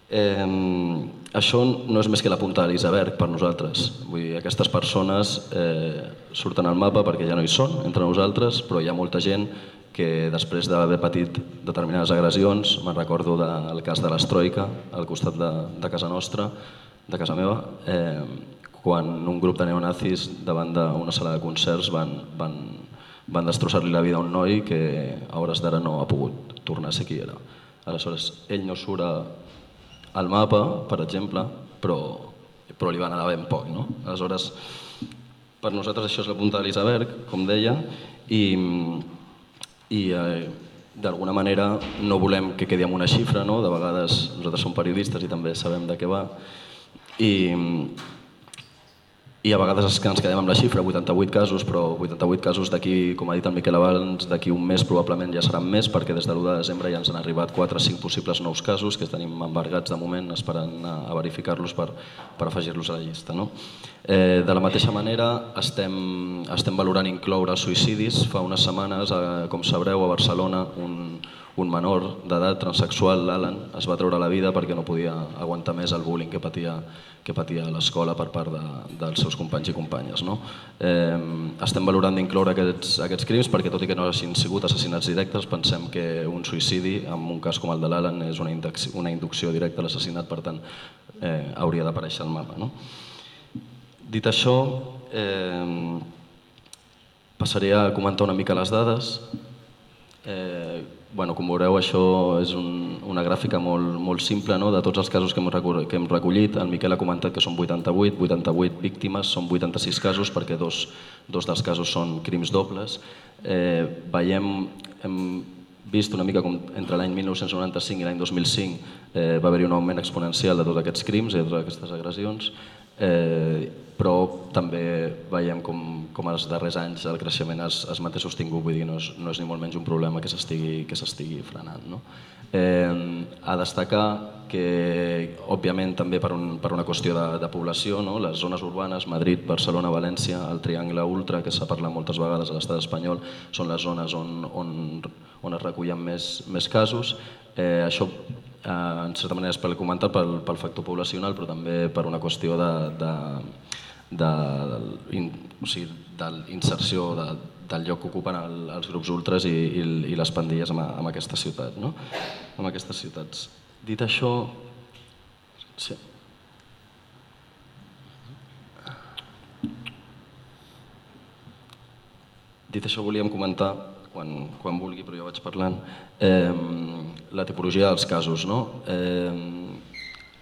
C: Eh, això no és més que la punta de l'iceberg per nosaltres. Vull dir, aquestes persones eh, surten al mapa perquè ja no hi són entre nosaltres, però hi ha molta gent que després d'haver patit determinades agressions, me'n recordo del cas de l'Estroika, al costat de, de casa nostra, de casa meva, eh, quan un grup de neonazis davant d'una sala de concerts van, van, van destrossar-li la vida a un noi que a hores d'ara no ha pogut tornar a ser qui era. Aleshores, ell no surt al mapa, per exemple, però, però li van anar ben poc. No? Aleshores, per nosaltres això és la punta de l'iceberg, com deia, i, i eh, d'alguna manera no volem que quedi amb una xifra, no? de vegades nosaltres som periodistes i també sabem de què va, i, i a vegades ens quedem amb la xifra, 88 casos, però 88 casos d'aquí, com ha dit el Miquel abans, d'aquí un mes probablement ja seran més, perquè des de l'1 de desembre ja ens han arribat 4 o 5 possibles nous casos que tenim embargats de moment esperant a verificar-los per, per afegir-los a la llista. No? Eh, de la mateixa manera, estem, estem valorant incloure suïcidis. Fa unes setmanes, eh, com sabreu, a Barcelona, un, un menor d'edat transexual, l'Alan, es va treure la vida perquè no podia aguantar més el bullying que patia, que patia a l'escola per part de, dels seus companys i companyes. No? Eh, estem valorant d'incloure aquests, aquests crims perquè, tot i que no hagin sigut assassinats directes, pensem que un suïcidi, en un cas com el de l'Alan, és una, una inducció directa a l'assassinat, per tant, eh, hauria d'aparèixer al mapa. No? Dit això, eh, passaré a comentar una mica les dades. Eh, bueno, com veureu, això és un, una gràfica molt, molt simple no? de tots els casos que hem, que hem recollit. El Miquel ha comentat que són 88, 88 víctimes, són 86 casos perquè dos, dos dels casos són crims dobles. Eh, veiem, hem vist una mica com entre l'any 1995 i l'any 2005 eh, va haver-hi un augment exponencial de tots aquests crims i de totes aquestes agressions. Eh, però també veiem com, com els darrers anys el creixement es, es manté sostingut, vull dir, no és, no és ni molt menys un problema que s'estigui frenant. No? Eh, a destacar que, òbviament, també per, un, per una qüestió de, de població, no? les zones urbanes, Madrid, Barcelona, València, el Triangle Ultra, que s'ha parlat moltes vegades a l'estat espanyol, són les zones on, on, on es recullen més, més casos. Eh, això eh, en certa manera és pel comentat pel, pel factor poblacional, però també per una qüestió de, de, de, in, o sigui, de l'inserció de, del lloc que ocupen el, els grups ultres i, i, i les pandilles en, en aquesta ciutat, no? en aquestes ciutats. Dit això, sí. Dit això, volíem comentar quan, quan vulgui, però jo vaig parlant, eh, la tipologia dels casos. No? Eh,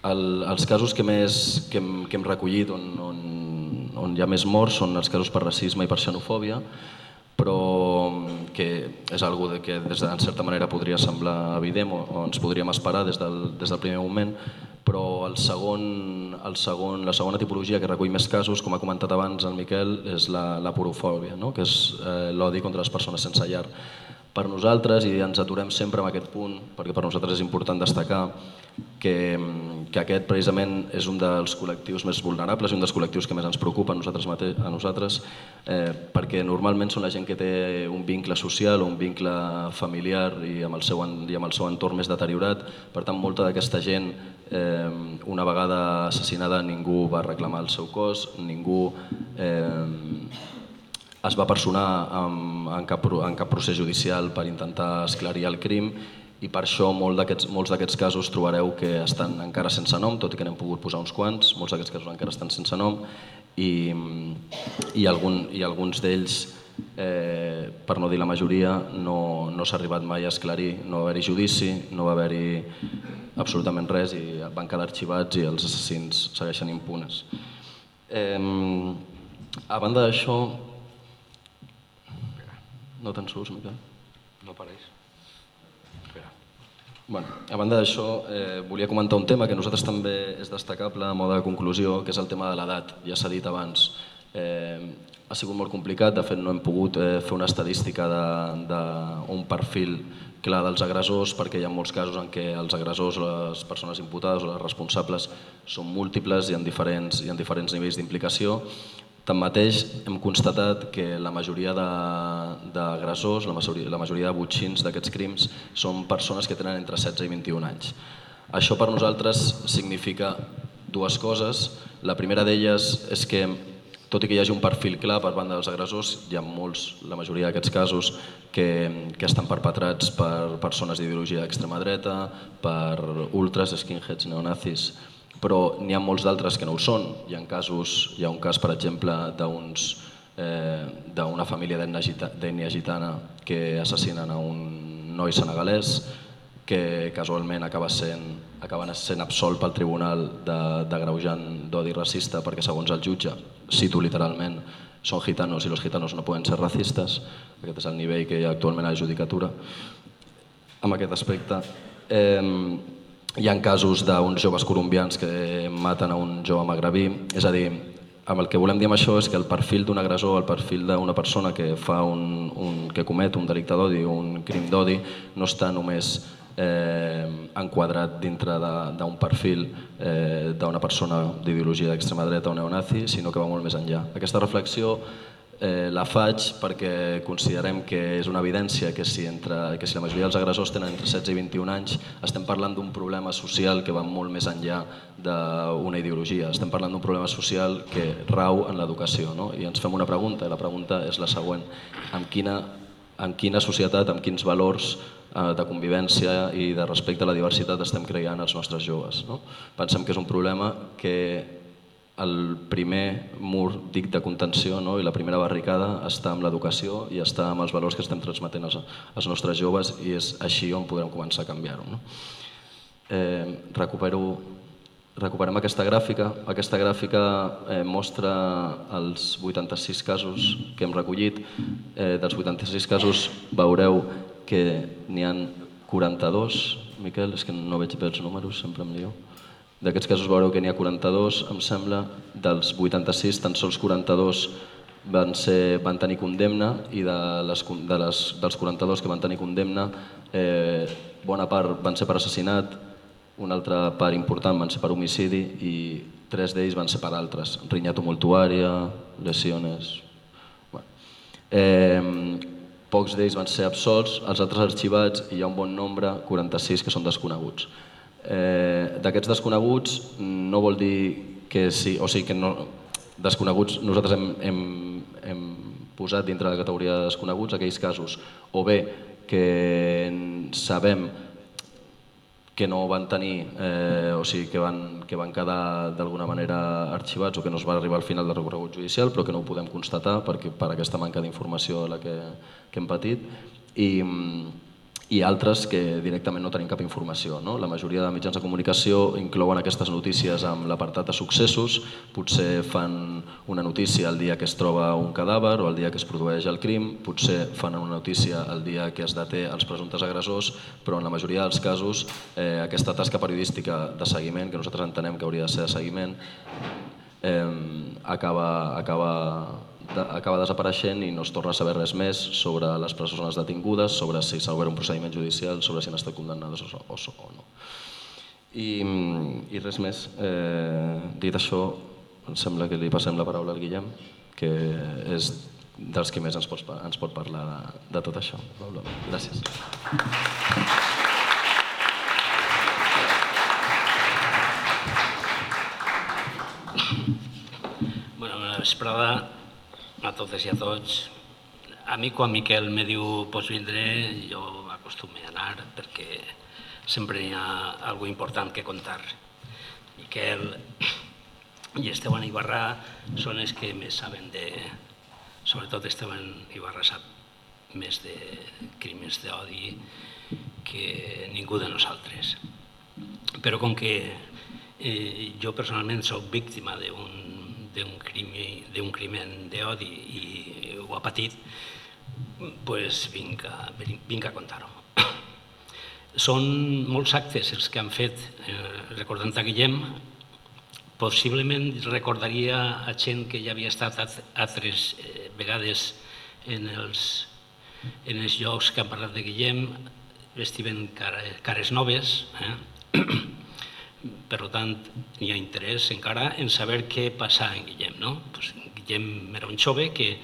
C: el, els casos que, més, que, hem, que hem recollit on, on, on hi ha més morts són els casos per racisme i per xenofòbia, però que és algo de que des de, en certa manera podria semblar evident o, o ens podríem esperar des del, des del primer moment, però el segon, el segon, la segona tipologia que recull més casos, com ha comentat abans el Miquel, és la, la porofòbia, no? que és eh, l'odi contra les persones sense llar. Per nosaltres, i ens aturem sempre en aquest punt, perquè per nosaltres és important destacar que, que aquest precisament és un dels col·lectius més vulnerables i un dels col·lectius que més ens preocupa a nosaltres, a nosaltres eh, perquè normalment són la gent que té un vincle social o un vincle familiar i amb el seu, i amb el seu entorn més deteriorat. Per tant, molta d'aquesta gent, eh, una vegada assassinada, ningú va reclamar el seu cos, ningú eh, es va personar en, en, cap, en cap procés judicial per intentar esclarir el crim i per això molt molts d'aquests casos trobareu que estan encara sense nom, tot i que n'hem pogut posar uns quants, molts d'aquests casos encara estan sense nom i, i, algun, i alguns d'ells, eh, per no dir la majoria, no, no s'ha arribat mai a esclarir, no va haver-hi judici, no va haver-hi absolutament res i van quedar arxivats i els assassins segueixen impunes. Eh, a banda d'això, no te'n surts, Miquel?
A: No pareix.
C: Bueno, a banda d'això, eh, volia comentar un tema que nosaltres també és destacable a mode de conclusió, que és el tema de l'edat, ja s'ha dit abans. Eh, ha sigut molt complicat, de fet no hem pogut eh, fer una estadística d'un perfil clar dels agressors perquè hi ha molts casos en què els agressors les persones imputades o les responsables són múltiples i en diferents, i en diferents nivells d'implicació. Tanmateix, hem constatat que la majoria d'agressors, la, majoria, la majoria de butxins d'aquests crims són persones que tenen entre 16 i 21 anys. Això per nosaltres significa dues coses. La primera d'elles és que tot i que hi hagi un perfil clar per banda dels agressors, hi ha molts, la majoria d'aquests casos, que, que estan perpetrats per persones d'ideologia d'extrema dreta, per ultras, skinheads, neonazis, però n'hi ha molts d'altres que no ho són. Hi ha casos, hi ha un cas, per exemple, d'uns eh, d'una família d'ètnia gitana que assassinen a un noi senegalès que casualment acaba sent, acaben sent absolt pel tribunal d'agreujant d'odi racista perquè segons el jutge, cito literalment, són gitanos i los gitanos no poden ser racistes. Aquest és el nivell que hi ha actualment a la judicatura. Amb aquest aspecte, eh, hi ha casos d'uns joves colombians que maten a un jove magrebí, és a dir, amb el que volem dir amb això és que el perfil d'un agressor, el perfil d'una persona que fa un, un, que comet un delicte d'odi o un crim d'odi no està només eh, enquadrat dintre d'un perfil eh, d'una persona d'ideologia d'extrema dreta o neonazi, sinó que va molt més enllà. Aquesta reflexió eh, la faig perquè considerem que és una evidència que si, entre, que si la majoria dels agressors tenen entre 16 i 21 anys, estem parlant d'un problema social que va molt més enllà d'una ideologia. Estem parlant d'un problema social que rau en l'educació. No? I ens fem una pregunta, i la pregunta és la següent. En quina, en quina societat, amb quins valors Eh, de convivència i de respecte a la diversitat estem creant els nostres joves. No? Pensem que és un problema que el primer mur dic de contenció no? i la primera barricada està amb l'educació i està amb els valors que estem transmetent als, als nostres joves i és així on podrem començar a canviar-ho. No? Eh, recupero, recuperem aquesta gràfica. Aquesta gràfica eh, mostra els 86 casos que hem recollit. Eh, dels 86 casos veureu que n'hi han 42, Miquel, és que no veig bé els números, sempre em lio. D'aquests casos veureu que n'hi ha 42, em sembla, dels 86, tan sols 42 van, ser, van tenir condemna i de les, de les, dels 42 que van tenir condemna, eh, bona part van ser per assassinat, una altra part important van ser per homicidi i tres d'ells van ser per altres, rinyà tumultuària, lesiones... Bueno. Eh, pocs d'ells van ser absolts, els altres arxivats i hi ha un bon nombre, 46, que són desconeguts. Eh, D'aquests desconeguts no vol dir que sí, o sigui que no, desconeguts nosaltres hem, hem, hem posat dintre la categoria de desconeguts aquells casos o bé que sabem que no van tenir, eh, o sigui, que van, que van quedar d'alguna manera arxivats o que no es va arribar al final del recorregut judicial, però que no ho podem constatar perquè, per aquesta manca d'informació la que, que hem patit. I, i altres que directament no tenim cap informació. No? La majoria de mitjans de comunicació inclouen aquestes notícies amb l'apartat de successos, potser fan una notícia el dia que es troba un cadàver o el dia que es produeix el crim, potser fan una notícia el dia que es deté els presumptes agressors, però en la majoria dels casos eh, aquesta tasca periodística de seguiment, que nosaltres entenem que hauria de ser de seguiment, eh, acaba, acaba acaba desapareixent i no es torna a saber res més sobre les persones detingudes, sobre si s'ha obert un procediment judicial, sobre si han estat condemnades o, o, o no. I, I res més. Eh, dit això, em sembla que li passem la paraula al Guillem, que és dels que més ens, pot, ens pot parlar de, de tot això. Gràcies.
D: Bueno, bona vesprada a totes i a tots. A mi quan Miquel me diu pots vindre, jo acostumo a anar perquè sempre hi ha alguna important que contar. Miquel i Esteban Ibarra són els que més saben de... Sobretot Esteban Ibarra sap més de crímens d'odi que ningú de nosaltres. Però com que eh, jo personalment sóc víctima d'un d'un crimen, d'odi i ho ha patit, pues vinc a, vinc a contar-ho. són molts actes els que han fet, eh, recordant a Guillem, possiblement recordaria a gent que ja havia estat altres eh, vegades en els, en els llocs que han parlat de Guillem, vestiven cares noves, eh? Per tant, hi ha interès encara en saber què passa en Guillem. No? Pues, Guillem era un jove que,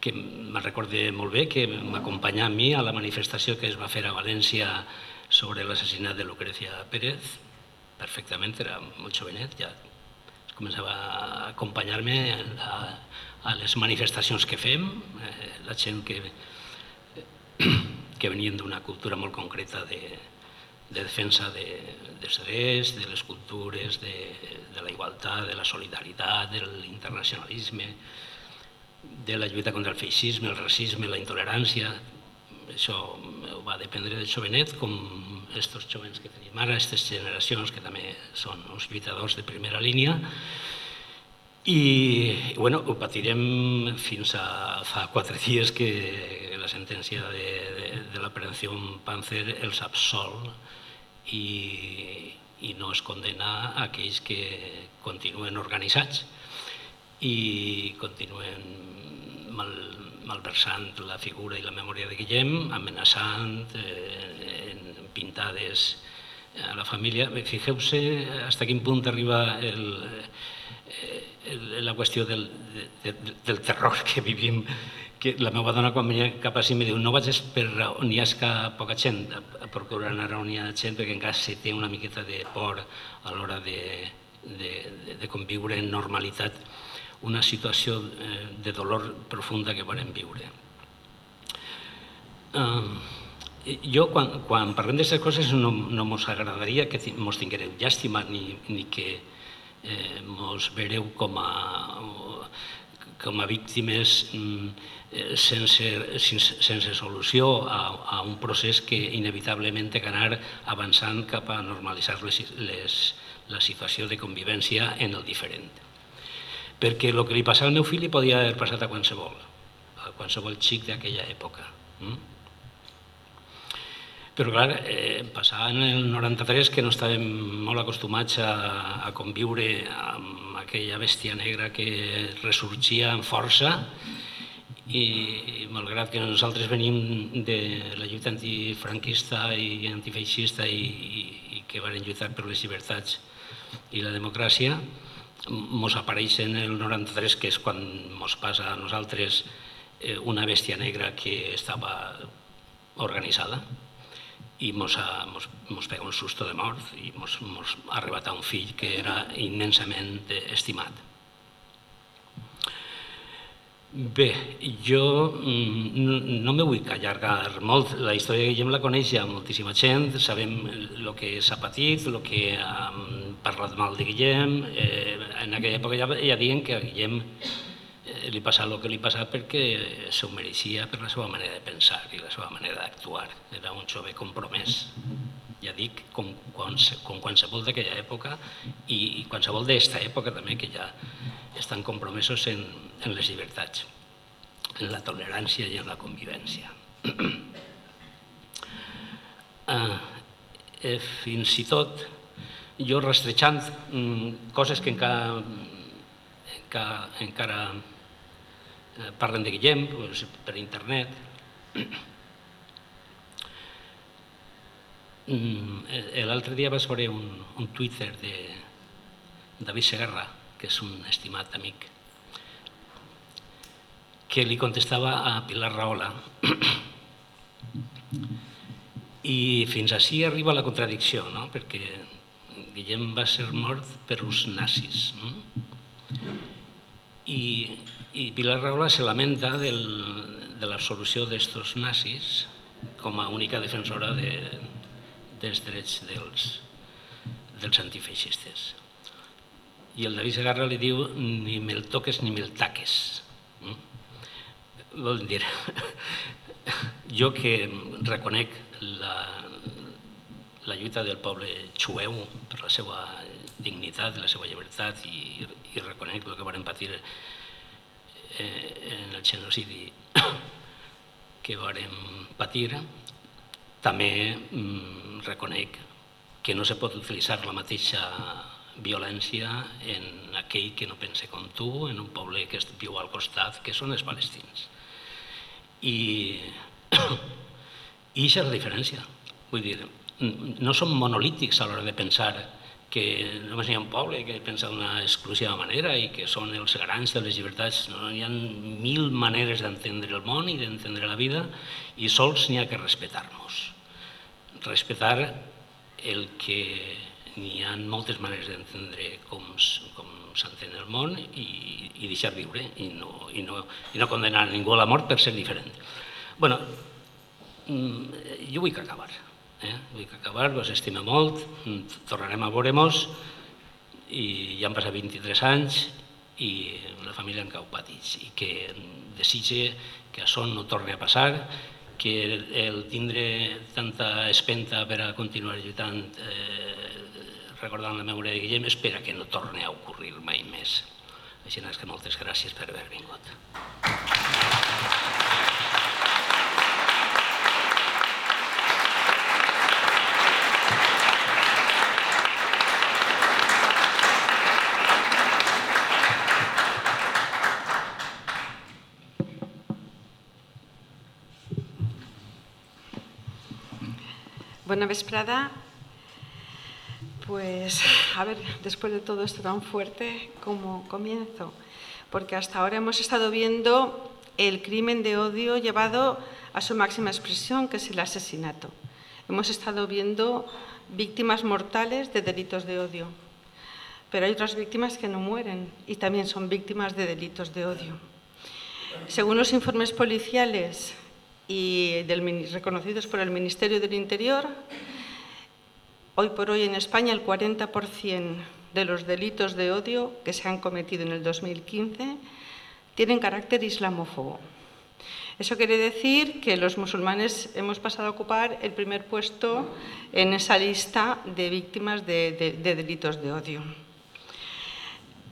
D: que me recorde molt bé, que m'acompanyà a mi a la manifestació que es va fer a València sobre l'assassinat de Lucrecia Pérez, perfectament, era molt jovenet, ja començava a acompanyar-me a, a les manifestacions que fem, eh, la gent que, que venien d'una cultura molt concreta de, de defensa de, dels drets, de les cultures, de, de la igualtat, de la solidaritat, de l'internacionalisme, de la lluita contra el feixisme, el racisme, la intolerància. Això va dependre de jovenet, com estos jovens que tenim ara, aquestes generacions que també són uns lluitadors de primera línia, i bueno, ho patirem fins a fa quatre dies que la sentència de, de, de la Panzer els absol i, i no es condena a aquells que continuen organitzats i continuen mal, malversant la figura i la memòria de Guillem, amenaçant, eh, en pintades a la família. Fixeu-se fins quin punt arriba el, eh, la qüestió del, de, del terror que vivim que la meva dona quan venia cap a si me diu no vaig per on hi ha poca gent a procurar anar on hi ha gent perquè encara se té una miqueta de por a l'hora de, de, de conviure en normalitat una situació eh, de dolor profunda que vam viure. jo, quan, quan parlem d'aquestes coses, no, no mos agradaria que mos tinguéreu llàstima ni, ni que eh, mos vereu com a, com a víctimes mm, sense, sense, sense solució a, a un procés que inevitablement té que anar avançant cap a normalitzar les, les, la situació de convivència en el diferent. Perquè el que li passava al meu fill li podia haver passat a qualsevol, a qualsevol xic d'aquella època. Mm? Però clar, eh, passava en el 93 que no estàvem molt acostumats a, a conviure amb aquella bèstia negra que ressorgia amb força i malgrat que nosaltres venim de la lluita antifranquista i antifeixista i, i, i que van lluitar per les llibertats i la democràcia, mos apareix en el 93, que és quan mos passa a nosaltres eh, una bèstia negra que estava organitzada i mos, ha, mos, mos pega un susto de mort i mos, mos ha arribat a un fill que era immensament estimat. Bé, jo mm, no, me vull allargar molt. La història de Guillem la coneix ja moltíssima gent, sabem el que s'ha patit, el que ha parlat mal de Guillem. Eh, en aquella època ja, ja diuen que Guillem Eh, li passa el que li passa perquè s'ho mereixia per la seva manera de pensar i la seva manera d'actuar. Era un jove compromès, ja dic, com, com qualsevol d'aquella època i, i qualsevol d'esta època també que ja estan compromesos en, en les llibertats, en la tolerància i en la convivència. Uh, [CLEARS THROAT] eh, fins i tot jo rastrejant mm, coses que encara, encara, encara parlen de Guillem per internet. Mm, eh, l'altre dia vaig veure un, un Twitter de David Segarra, que és un estimat amic, que li contestava a Pilar Rahola. [CLEARS THROAT] I fins així arriba la contradicció, no? perquè Guillem va ser mort per uns nazis. No? I i Pilar Rahola se lamenta del, de l'absolució d'estos nazis com a única defensora de, dels drets dels, dels antifeixistes. I el David Segarra li diu ni me'l toques ni me'l taques. Mm? Vol dir, [LAUGHS] jo que reconec la, la lluita del poble xueu per la seva dignitat, la seva llibertat i, i reconec el que van patir eh, en el genocidi [COUGHS] que vàrem patir, també mm, reconec que no se pot utilitzar la mateixa violència en aquell que no pensa com tu, en un poble que viu al costat, que són els palestins. I, [COUGHS] i això és la diferència. Vull dir, no som monolítics a l'hora de pensar que només hi ha un poble que pensa d'una exclusiva manera i que són els garants de les llibertats. No? Hi ha mil maneres d'entendre el món i d'entendre la vida i sols n'hi ha que respectar-nos. Respectar el que n'hi ha moltes maneres d'entendre com, com s'entén el món i, i deixar viure i no, i, no, i no condenar ningú a la mort per ser diferent. bueno, mm, jo vull acabar. Eh? Vull que acabar, vos estime molt, tornarem a veure-nos i ja han passat 23 anys i la família en cau patits i que desitge que això no torni a passar que el, tindre tanta espenta per a continuar lluitant eh, recordant la memòria de Guillem, espera que no torni a ocorrir mai més. Així que moltes gràcies per haver vingut.
E: Buena vesprada. Pues, a ver, después de todo esto tan fuerte, ¿cómo comienzo? Porque hasta ahora hemos estado viendo el crimen de odio llevado a su máxima expresión, que es el asesinato. Hemos estado viendo víctimas mortales de delitos de odio, pero hay otras víctimas que no mueren y también son víctimas de delitos de odio. Según los informes policiales y reconocidos por el Ministerio del Interior, Hoy por hoy en España el 40% de los delitos de odio que se han cometido en el 2015 tienen carácter islamófobo. Eso quiere decir que los musulmanes hemos pasado a ocupar el primer puesto en esa lista de víctimas de, delitos de odio.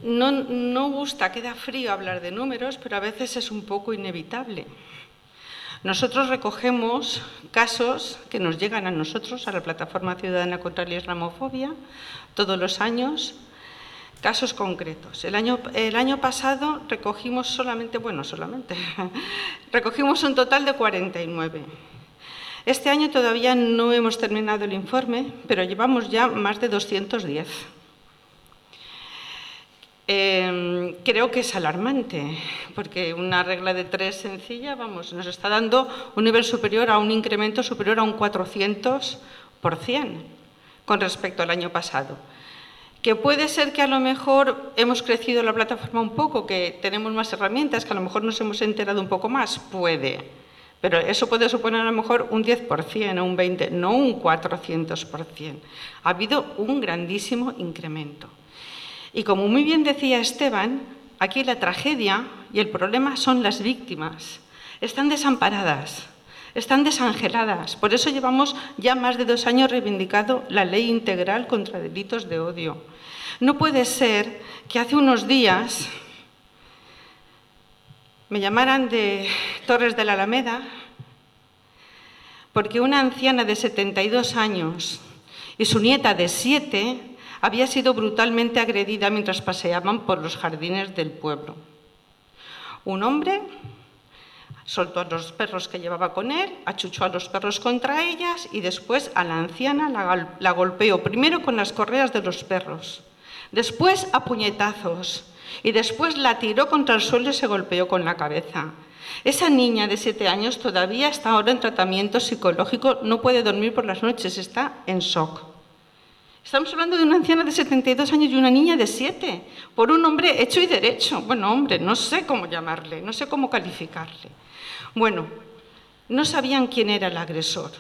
E: No, no gusta, queda frío hablar de números, pero a veces es un poco inevitable. Nosotros recogemos casos que nos llegan a nosotros, a la Plataforma Ciudadana contra la Islamofobia, todos los años, casos concretos. El año, pasado recogimos solamente, bueno, solamente, [LAUGHS] recogimos un total de 49. Este año todavía no hemos terminado el informe, pero llevamos ya más de 210. Em, creo que es alarmante, porque una regla de tres sencilla, vamos, nos está dando un nivel superior a un incremento superior a un 400% con respecto al año pasado. Que puede ser que a lo mejor hemos crecido la plataforma un poco, que tenemos más herramientas, que a lo mejor nos hemos enterado un poco más, puede. Pero eso puede suponer a lo mejor un 10% o un 20%, no un 400%. Ha habido un grandísimo incremento. Y como muy bien decía Esteban, aquí la tragedia y el problema son las víctimas. Están desamparadas, están desangeladas. Por eso llevamos ya más de dos años reivindicado la ley integral contra delitos de odio. No puede ser que hace unos días me llamaran de Torres de la Alameda porque una anciana de 72 años y su nieta de 7 había sido brutalmente agredida mientras paseaban por los jardines del pueblo. Un hombre soltó a los perros que llevaba con él, achuchó a los perros contra ellas y después a la anciana la, golpeó primero con las correas de los perros, después a puñetazos y después la tiró contra el suelo y se golpeó con la cabeza. Esa niña de siete años todavía está ahora en tratamiento psicológico, no puede dormir por las noches, está en shock. Estamos hablando de una anciana de 72 años y una niña de 7, por un hombre hecho y derecho. Bueno, hombre, no sé cómo llamarle, no sé cómo calificarle. Bueno, no sabían quién era el agresor.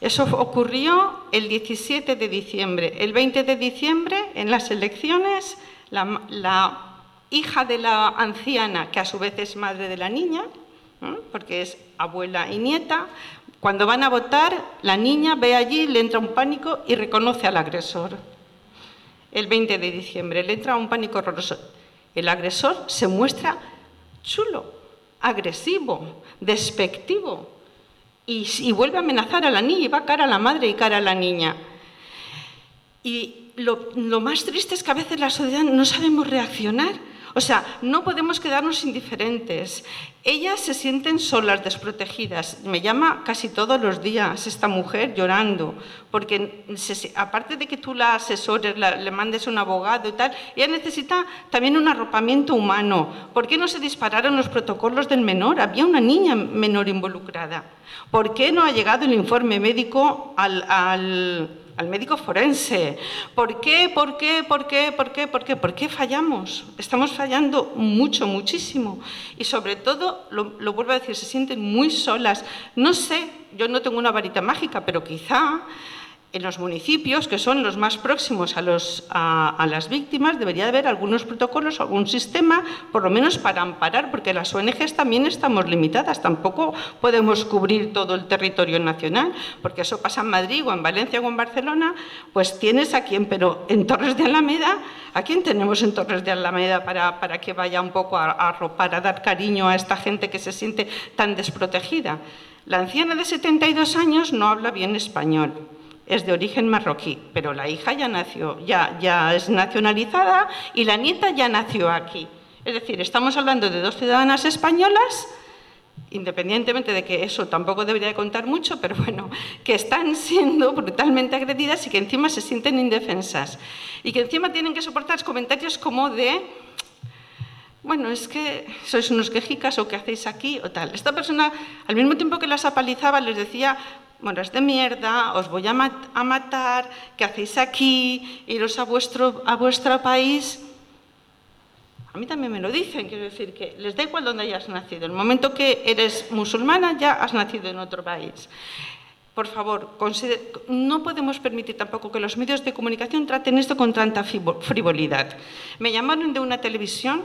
E: Eso ocurrió el 17 de diciembre. El 20 de diciembre, en las elecciones, la, hija de la anciana, que a su vez es madre de la niña, porque es abuela y nieta, cuando van a votar, la niña ve allí, le entra un pánico y reconoce al agresor. El 20 de diciembre le entra un pánico horroroso. El agresor se muestra chulo, agresivo, despectivo. y, vuelve a amenazar a la niña y va cara a la madre y cara a la niña. Y lo, lo más triste es que a veces la sociedad no sabemos reaccionar. O sea, no podemos quedarnos indiferentes. Ellas se sienten solas, desprotegidas. Me llama casi todos los días esta mujer llorando, porque aparte de que tú la asesores, le mandes un abogado y tal, ella necesita también un arropamiento humano. ¿Por qué no se dispararon los protocolos del menor? Había una niña menor involucrada. ¿Por qué no ha llegado el informe médico al al médico forense. ¿Por qué? ¿Por qué? ¿Por qué? ¿Por qué? ¿Por qué? ¿Por qué fallamos? Estamos fallando mucho, muchísimo. Y sobre todo, lo, lo vuelvo a decir, se sienten muy solas. No sé, yo no tengo una varita mágica, pero quizá en los municipios, que son los más próximos a, las víctimas, debería haber algunos protocolos, algún sistema, por lo menos para amparar, porque las ONGs también estamos limitadas, tampoco podemos cubrir todo el territorio nacional, porque eso pasa en Madrid o en Valencia o en Barcelona, pues tienes a quien, pero en Torres de Alameda, ¿a quién tenemos en Torres de Alameda para, que vaya un poco a, a a dar cariño a esta gente que se siente tan desprotegida? La anciana de 72 años no habla bien español es de origen marroquí, pero la hija ya nació, ya, ya es nacionalizada y la nieta ya nació aquí. Es decir, estamos hablando de dos ciudadanas españolas, independientemente de que eso tampoco debería de contar mucho, pero bueno, que están siendo brutalmente agredidas y que encima se sienten indefensas. Y que encima tienen que soportar comentarios como de, bueno, es que sois unos quejicas o qué hacéis aquí o tal. Esta persona, al mismo tiempo que las apalizaba, les decía, es de mierda, os voy a, mat a matar, ¿qué hacéis aquí? Iros a vuestro, a vuestro país. A mí también me lo dicen, quiero decir que les da igual dónde hayas nacido. El momento que eres musulmana ya has nacido en otro país. Por favor, no podemos permitir tampoco que los medios de comunicación traten esto con tanta frivolidad. Me llamaron de una televisión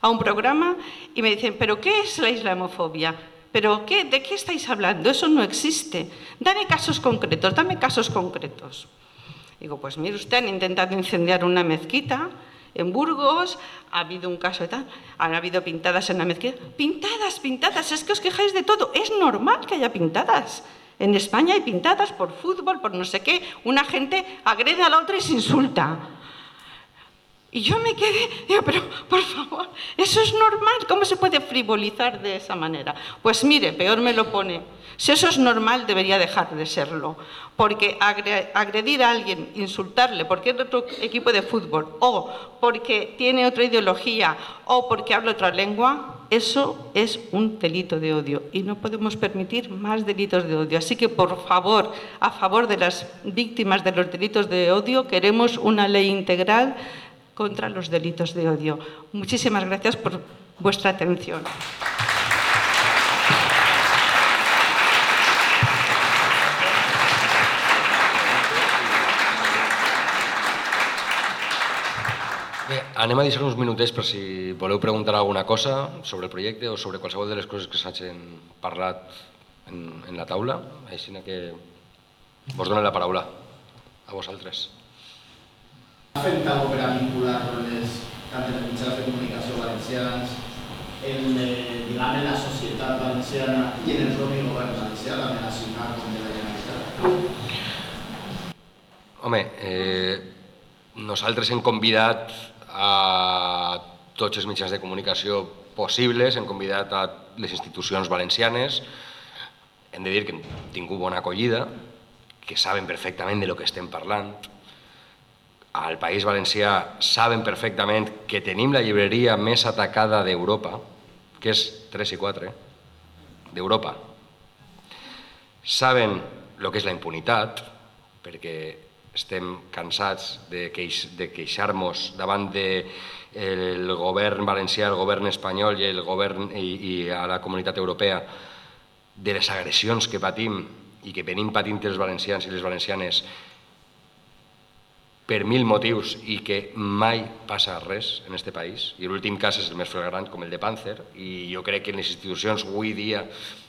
E: a un programa y me dicen, ¿pero qué es la islamofobia? ¿Pero qué, de qué estáis hablando? Eso no existe. Dame casos concretos, dame casos concretos. Digo, pues mire usted, han intentado incendiar una mezquita en Burgos, ha habido un caso de tal, han habido pintadas en la mezquita. Pintadas, pintadas, es que os quejáis de todo. Es normal que haya pintadas. En España hay pintadas por fútbol, por no sé qué. Una gente agrede a la otra y se insulta. Y yo me quedé, digo, pero por favor, eso es normal, ¿cómo se puede frivolizar de esa manera? Pues mire, peor me lo pone. Si eso es normal, debería dejar de serlo. Porque agredir a alguien, insultarle, porque es de otro equipo de fútbol, o porque tiene otra ideología, o porque habla otra lengua, eso es un delito de odio. Y no podemos permitir más delitos de odio. Así que, por favor, a favor de las víctimas de los delitos de odio, queremos una ley integral contra los delitos de odio. Muchísimas gracias por vuestra atención.
A: Anem a deixar uns minutets per si voleu preguntar alguna cosa sobre el projecte o sobre qualsevol de les coses que s'hagin parlat en, en la taula, així que vos dono la paraula a vosaltres.
F: Ha fet alguna per a vincular les, tant els mitjans de comunicació valencians, en, eh, diguem, en la societat valenciana i en el propi govern valencià, també nacional com de la Generalitat?
A: Home, eh, nosaltres hem convidat a tots els mitjans de comunicació possibles, hem convidat a les institucions valencianes, hem de dir que hem tingut bona acollida, que saben perfectament de lo que estem parlant, al País Valencià saben perfectament que tenim la llibreria més atacada d'Europa, que és 3 i 4, d'Europa. Saben el que és la impunitat, perquè estem cansats de, queix, de queixar-nos davant de govern valencià, el govern espanyol i el govern i, i a la comunitat europea de les agressions que patim i que venim patint els valencians i les valencianes per mil motius i que mai passa res en aquest país. I l'últim cas és el més flagrant, com el de Panzer, i jo crec que en les institucions avui dia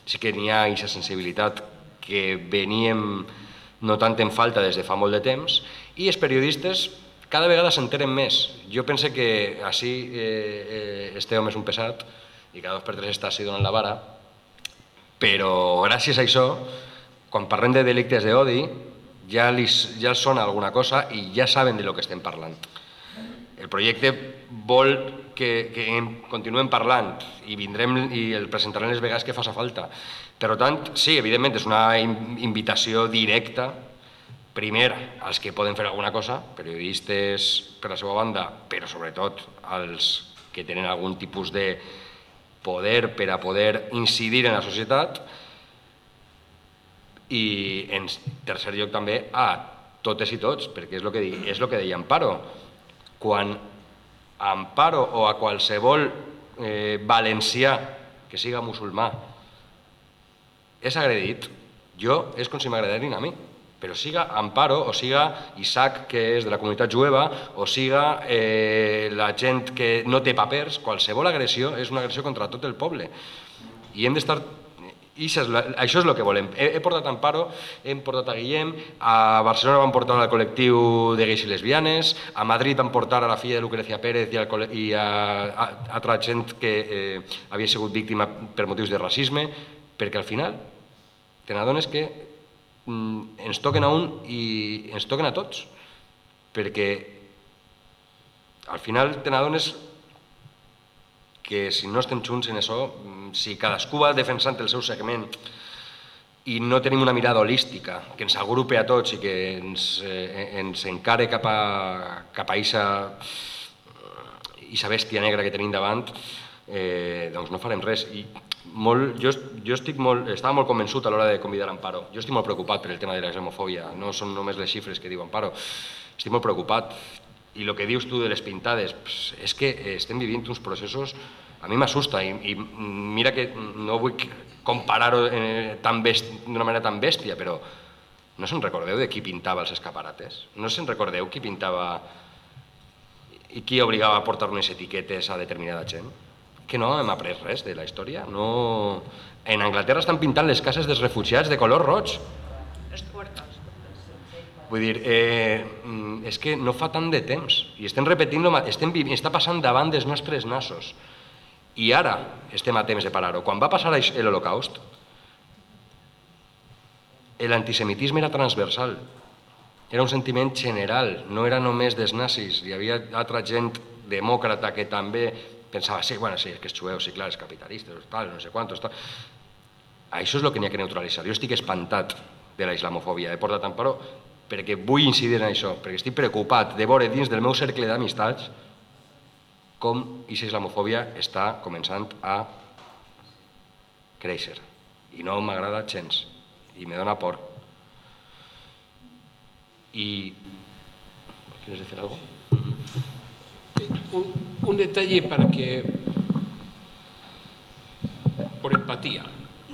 A: sí que n'hi ha aquesta sensibilitat que veníem notant en falta des de fa molt de temps, i els periodistes cada vegada s'enteren més. Jo penso que així eh, eh, este home és un pesat i cada dos per tres està així donant la vara, Però gràcies a això, quan parlem de delictes d'odi, ja, li, ja els sona alguna cosa i ja saben de lo que estem parlant. El projecte vol que, que en, continuem parlant i vindrem i el presentarem les vegades que faci falta. Per tant, sí, evidentment és una invitació directa primer als que poden fer alguna cosa, periodistes per la seva banda, però sobretot als que tenen algun tipus de poder per a poder incidir en la societat i en tercer lloc també a totes i tots, perquè és el que, és el que deia Amparo. Quan Amparo o a qualsevol eh, valencià que siga musulmà és agredit, jo és com si m'agradessin a mi, però siga Amparo o siga Isaac, que és de la comunitat jueva, o siga eh, la gent que no té papers, qualsevol agressió és una agressió contra tot el poble. I hem d'estar i això és, el que volem. He, he portat Amparo, hem portat a Guillem, a Barcelona vam portar al col·lectiu de gais i lesbianes, a Madrid vam portar a la filla de Lucrecia Pérez i, al, i a, a, a altra gent que eh, havia sigut víctima per motius de racisme, perquè al final te n'adones que mm, ens toquen a un i ens toquen a tots, perquè al final te n'adones que si no estem junts en això, si cadascú va defensant el seu segment i no tenim una mirada holística que ens agrupe a tots i que ens, eh, ens encare cap a, cap a isa, isa bèstia negra que tenim davant, eh, doncs no farem res. I molt, jo, jo estic molt, estava molt convençut a l'hora de convidar Amparo. Jo estic molt preocupat per el tema de la islamofòbia, no són només les xifres que diu Amparo. Estic molt preocupat i el que dius tu de les pintades, pues, és que estem vivint uns processos a mi m'assusta i, i mira que no vull comparar-ho eh, d'una manera tan bèstia, però no se'n recordeu de qui pintava els escaparates? No se'n recordeu qui pintava i qui obligava a portar unes etiquetes a determinada gent? Que no hem après res de la història? No... En Anglaterra estan pintant les cases dels refugiats de color roig.
E: Les puertas.
A: Vull dir, eh, és que no fa tant de temps i estem repetint, estem està passant davant dels nostres nassos i ara estem a temps de parar-ho. Quan va passar l'Holocaust, l'antisemitisme era transversal, era un sentiment general, no era només dels nazis, hi havia altra gent demòcrata que també pensava, sí, bueno, sí, és que és jueu, sí, clar, és capitalista, tal, no sé quantos, tal. Això és el que n'hi ha que neutralitzar. Jo estic espantat de la islamofòbia, he portat tant, però perquè vull incidir en això, perquè estic preocupat de veure dins del meu cercle d'amistats com aquesta islamofòbia està començant a créixer. I no m'agrada gens, i me dona por. I... ¿Quieres decir algo?
B: Un, un detalle para que, por empatía,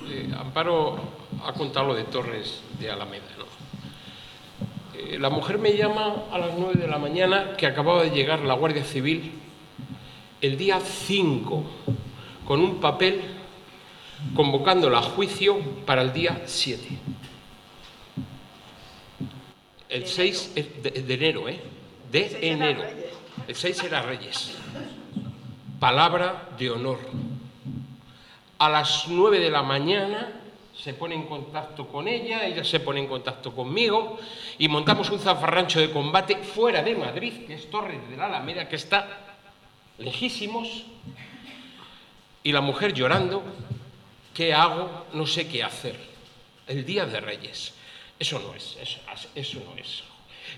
B: eh, Amparo ha contado lo de Torres de Alameda. Eh, la mujer me llama a las 9 de la mañana que acababa de llegar la Guardia Civil el día 5 con un papel convocándola a juicio para el día 7. El 6 de, de enero, ¿eh? De enero. El 6 era Reyes. Palabra de honor. A las 9 de la mañana se pone en contacto con ella, ella se pone en contacto conmigo y montamos un zafarrancho de combate fuera de Madrid, que es Torres de la Alameda, que está lejísimos, y la mujer llorando, ¿qué hago? No sé qué hacer. El día de Reyes. Eso no es, eso, no es.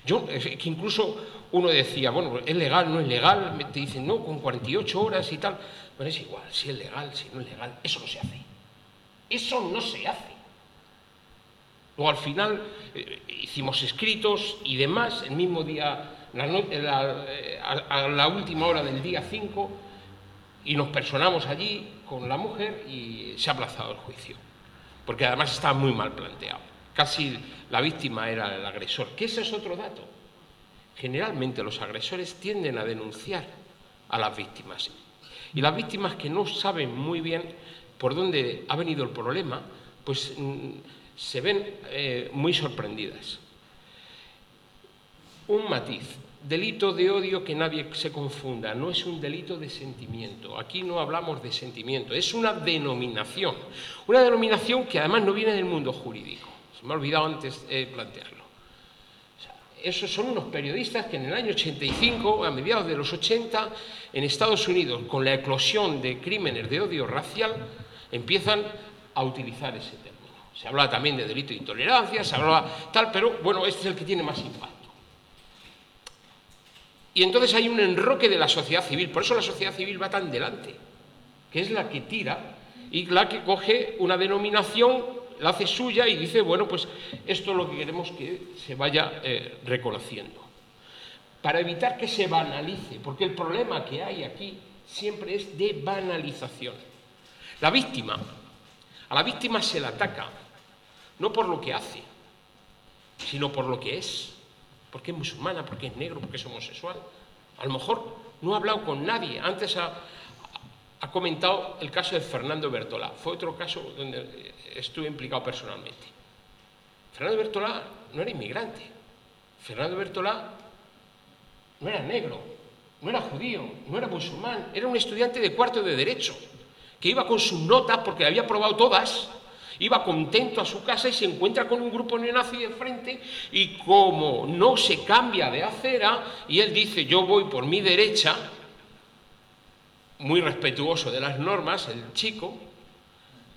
B: Yo, que incluso uno decía, bueno, ¿es legal, no es legal? Te dicen, no, con 48 horas y tal. Bueno, es igual, si es legal, si no es legal, eso no se hace. Eso no se hace. Luego al final eh, hicimos escritos y demás, el mismo día, la, eh, a, a, la última hora del día 5, y nos personamos allí con la mujer y se ha aplazado el juicio. Porque además estaba muy mal planteado. Casi la víctima era el agresor. Que ese es otro dato. Generalmente los agresores tienden a denunciar a las víctimas. Y las víctimas que no saben muy bien por dónde ha venido el problema, pues mm, se ven eh, muy sorprendidas. Un matiz. Delito de odio que nadie se confunda, no es un delito de sentimiento. Aquí no hablamos de sentimiento, es una denominación. Una denominación que además no viene del mundo jurídico. Se me ha olvidado antes eh, plantearlo. esos son unos periodistas que en el año 85, a mediados de los 80, en Estados Unidos, con la eclosión de crímenes de odio racial, empiezan a utilizar ese término. Se habla también de delito de intolerancia, se hablaba tal, pero bueno, este es el que tiene más impacto. Y entonces hay un enroque de la sociedad civil, por eso la sociedad civil va tan delante, que es la que tira y la que coge una denominación, la hace suya y dice, bueno, pues esto es lo que queremos que se vaya eh, reconociendo. Para evitar que se banalice, porque el problema que hay aquí siempre es de banalización. La víctima, a la víctima se la ataca, no por lo que hace, sino por lo que es porque es musulmana, porque es negro, porque es homosexual. A lo mejor no ha hablado con nadie. Antes ha, comentado el caso de Fernando Bertolá. Fue otro caso donde estuve implicado personalmente. Fernando Bertolá no era inmigrante. Fernando Bertolá no era negro, no era judío, no era musulmán. Era un estudiante de cuarto de derecho que iba con sus notas porque había probado todas Iba contento a su casa y se encuentra con un grupo neonazi de frente y como no se cambia de acera y él dice yo voy por mi derecha, muy respetuoso de las normas, el chico,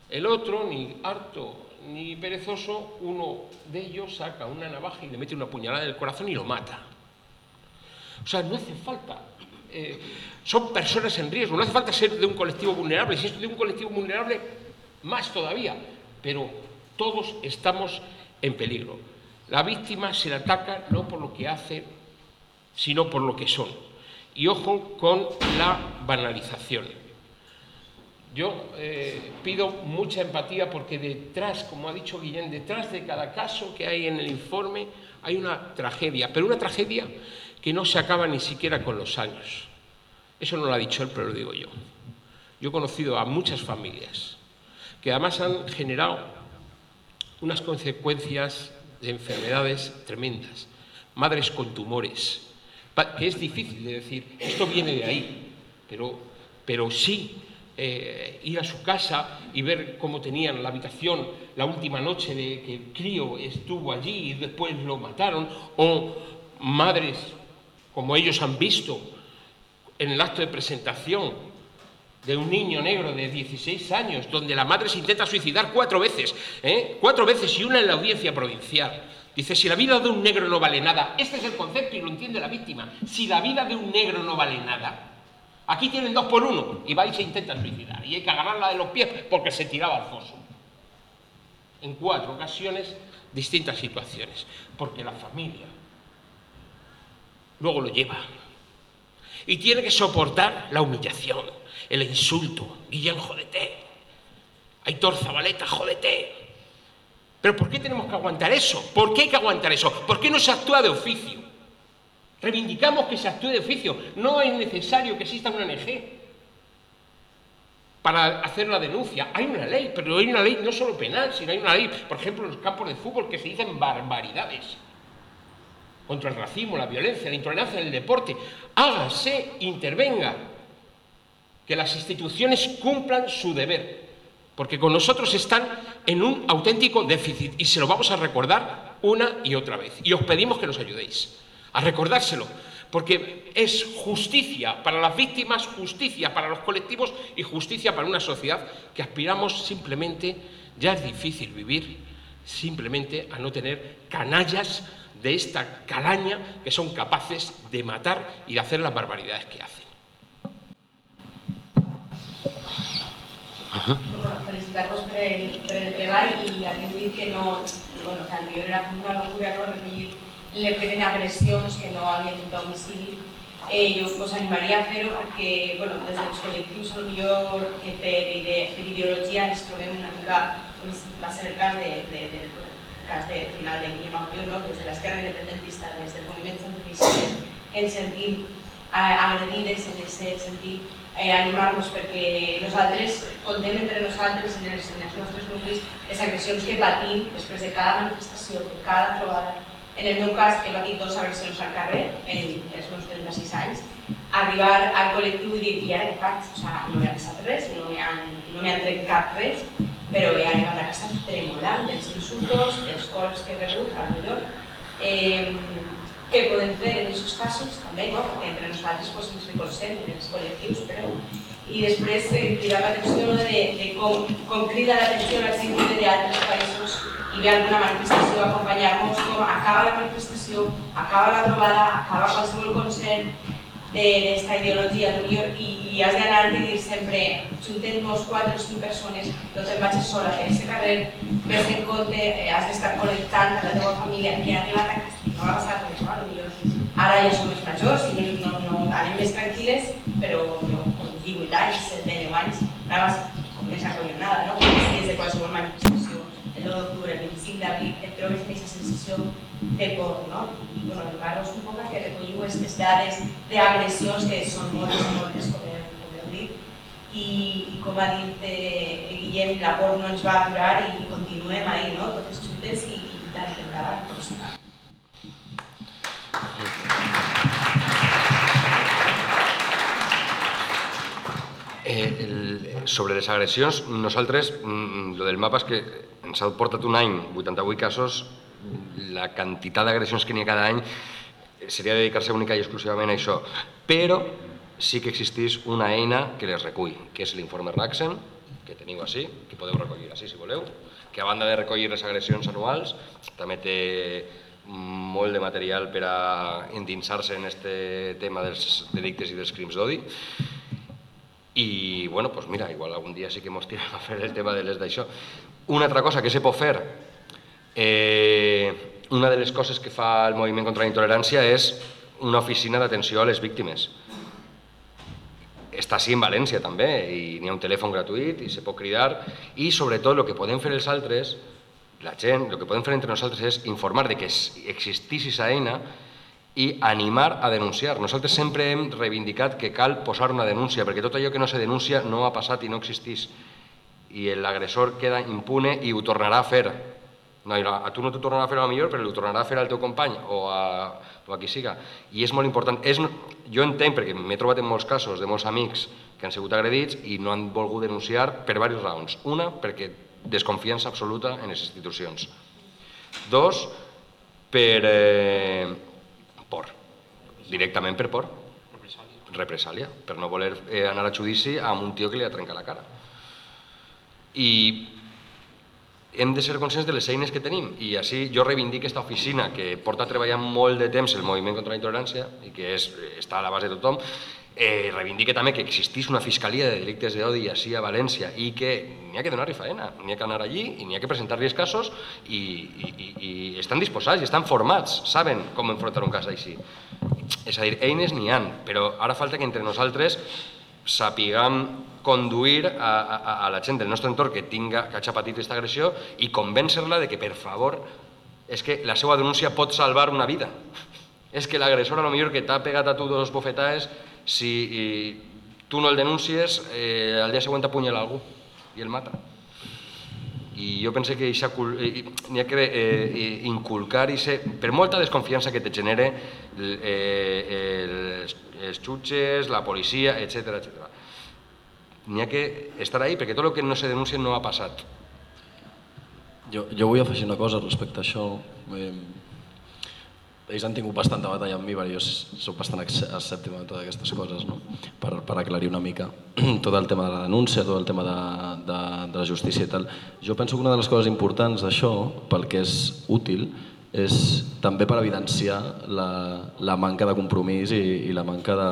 B: el otro, ni harto ni perezoso, uno de ellos saca una navaja y le mete una puñalada en el corazón y lo mata. O sea, no hace falta. Eh, son personas en riesgo, no hace falta ser de un colectivo vulnerable. Si es de un colectivo vulnerable, más todavía pero todos estamos en peligro. La víctima se le ataca no por lo que hace, sino por lo que son. Y ojo con la banalización. Yo eh, pido mucha empatía porque detrás, como ha dicho Guillén, detrás de cada caso que hay en el informe hay una tragedia, pero una tragedia que no se acaba ni siquiera con los años. Eso no lo ha dicho él, pero lo digo yo. Yo he conocido a muchas familias que además han generado unas consecuencias de enfermedades tremendas, madres con tumores, que es difícil de decir, esto viene de ahí, pero, pero sí eh, ir a su casa y ver cómo tenían la habitación la última noche de que el crío estuvo allí y después lo mataron, o madres como ellos han visto en el acto de presentación de un niño negro de 16 años, donde la madre se intenta suicidar cuatro veces, ¿eh? cuatro veces y una en la audiencia provincial. Dice, si la vida de un negro no vale nada, este es el concepto y lo entiende la víctima, si la vida de un negro no vale nada. Aquí tienen dos por uno y va y se intenta suicidar y hay que agarrarla de los pies porque se tiraba al foso. En cuatro ocasiones, distintas situaciones, porque la familia luego lo lleva y tiene que soportar la humillación, el insulto. Guillén, jódete. Aitor Zabaleta, jódete. Pero ¿por qué tenemos que aguantar eso? ¿Por qué hay que aguantar eso? ¿Por qué no se actúa de oficio? Reivindicamos que se actúe de oficio. No es necesario que exista una ONG para hacer la denuncia. Hay una ley, pero hay una ley no solo penal, sino hay una ley, por ejemplo, en los campos de fútbol que se dicen barbaridades contra el racismo, la violencia, la intolerancia en el deporte. Hágase, intervenga que las instituciones cumplan su deber, porque con nosotros están en un auténtico déficit y se lo vamos a recordar una y otra vez. Y os pedimos que nos ayudéis a recordárselo, porque es justicia para las víctimas, justicia para los colectivos y justicia para una sociedad que aspiramos simplemente, ya es difícil vivir, simplemente a no tener canallas de esta calaña que son capaces de matar y de hacer las barbaridades que hacen.
G: Felicitar-vos per el, per el treball i haver dit que no, bueno, que el millor era una locura no recollir les de agressions que no havien de domicili. Eh, jo us animaria a fer-ho perquè bueno, des dels col·lectius el millor que per, ide per ideologia ens trobem una mica, com va ser el cas de, de, de, de final de Guillem Audió, no? des de l'esquerra independentista, des del moviment científic, ens sentim agredides en eh, animar-nos perquè nosaltres contem entre nosaltres en els, en els nostres nuclis les agressions que patim després de cada manifestació, de cada trobada, En el meu cas, he patit dos agressions al carrer, en els meus 36 anys, arribar al col·lectiu i dir, i ara què faig? O sigui, no m'ha passat res, no m'han no han trencat res, però he arribat a casa tremolant dels insultos, dels cols que he rebut, millor. Eh, què podem fer en aquests casos? També, no? Entre nosaltres pues, ens recolzem en els col·lectius, però... I després eh, cridar l'atenció de, de com, com crida l'atenció la gent d'altres països i ve alguna manifestació a acompanyar-nos, com acaba la manifestació, acaba la trobada, acaba qualsevol concert d'esta ideologia i, i has d'anar i dir sempre juntem-nos quatre o cinc persones, no te'n vagis sola per aquest carrer, ves en compte, eh, has d'estar connectant amb la teva família que ha arribat a casa, no va passar res, no? Millor. Ara ja som més majors i no, no, anem més tranquil·les, però no, com 18 anys, 10 anys, anaves com més acollonada, no? Des de qualsevol manifestació el 9 d'octubre, el 25 d'abril, et trobes aquesta sensació de por, no? I bueno, arribar-vos un poc a que recolliu aquestes dades d'agressions que són moltes, moltes, com heu, com heu dit, i, i com ha dit eh, Guillem, la por no ens va aturar i continuem ahí, no? Totes juntes i, i tant endavant. Doncs,
A: Eh, el, sobre les agressions, nosaltres, mm, lo del mapa és que ens ha portat un any, 88 casos, la quantitat d'agressions que n'hi ha cada any seria dedicar-se única i exclusivament a això. Però sí que existís una eina que les recull, que és l'informe Raxen, que teniu així, que podeu recollir així si voleu, que a banda de recollir les agressions anuals, també té molt de material per a endinsar-se en este tema dels delictes i dels crims d'odi i, bueno, pues mira, igual algun dia sí que mos tirem a fer el tema de les d'això. Una altra cosa que se pot fer, eh, una de les coses que fa el Moviment contra la Intolerància és una oficina d'atenció a les víctimes. Està així en València també, i n'hi ha un telèfon gratuït i se pot cridar, i sobretot el que podem fer els altres, la gent, el que podem fer entre nosaltres és informar de que existís aquesta eina i animar a denunciar. Nosaltres sempre hem reivindicat que cal posar una denúncia, perquè tot allò que no se denuncia no ha passat i no existís. I l'agressor queda impune i ho tornarà a fer. No, a tu no t'ho tornarà a fer a millor, però ho tornarà a fer al teu company o a, o a qui siga. I és molt important. És, jo entenc, perquè m'he trobat en molts casos de molts amics que han sigut agredits i no han volgut denunciar per diverses raons. Una, perquè desconfiança absoluta en les institucions. Dos, per, eh. Directament per por. Represàlia. Per no voler eh, anar a judici amb un tio que li ha trencat la cara. I hem de ser conscients de les eines que tenim i així jo reivindic aquesta oficina que porta treballant molt de temps el moviment contra la intolerància i que és, està a la base de tothom eh, reivindique també que existís una fiscalia de delictes d'odi així a València i que ha que donar-li faena, n'hi ha que anar allí i n'hi ha que presentar-li els casos i, i, i, i estan disposats i estan formats, saben com enfrontar un cas així. És a dir, eines n'hi han, però ara falta que entre nosaltres sapiguem conduir a, a, a la gent del nostre entorn que tinga que hagi patit aquesta agressió i convèncer-la de que, per favor, és que la seva denúncia pot salvar una vida. És que l'agressor, a lo millor que t'ha pegat a tu dos bofetades, si i, tu no el denuncies, eh, al dia següent apunyala algú i el mata. I jo penso que n'hi ha que eh, inculcar, ese, per molta desconfiança que te genere eh, els, els jutges, la policia, etc etc. N'hi ha que estar ahí perquè tot el que no se denuncia no ha passat.
C: Jo, jo vull afegir una cosa respecte a això. Eh, ells han tingut bastanta batalla amb mi perquè jo soc bastant escèptic en totes aquestes coses, no? per, per aclarir una mica [CLEARS THROAT] tot el tema de la denúncia, tot el tema de, de, de la justícia i tal. Jo penso que una de les coses importants d'això, pel que és útil, és també per evidenciar la, la manca de compromís i, i la manca de,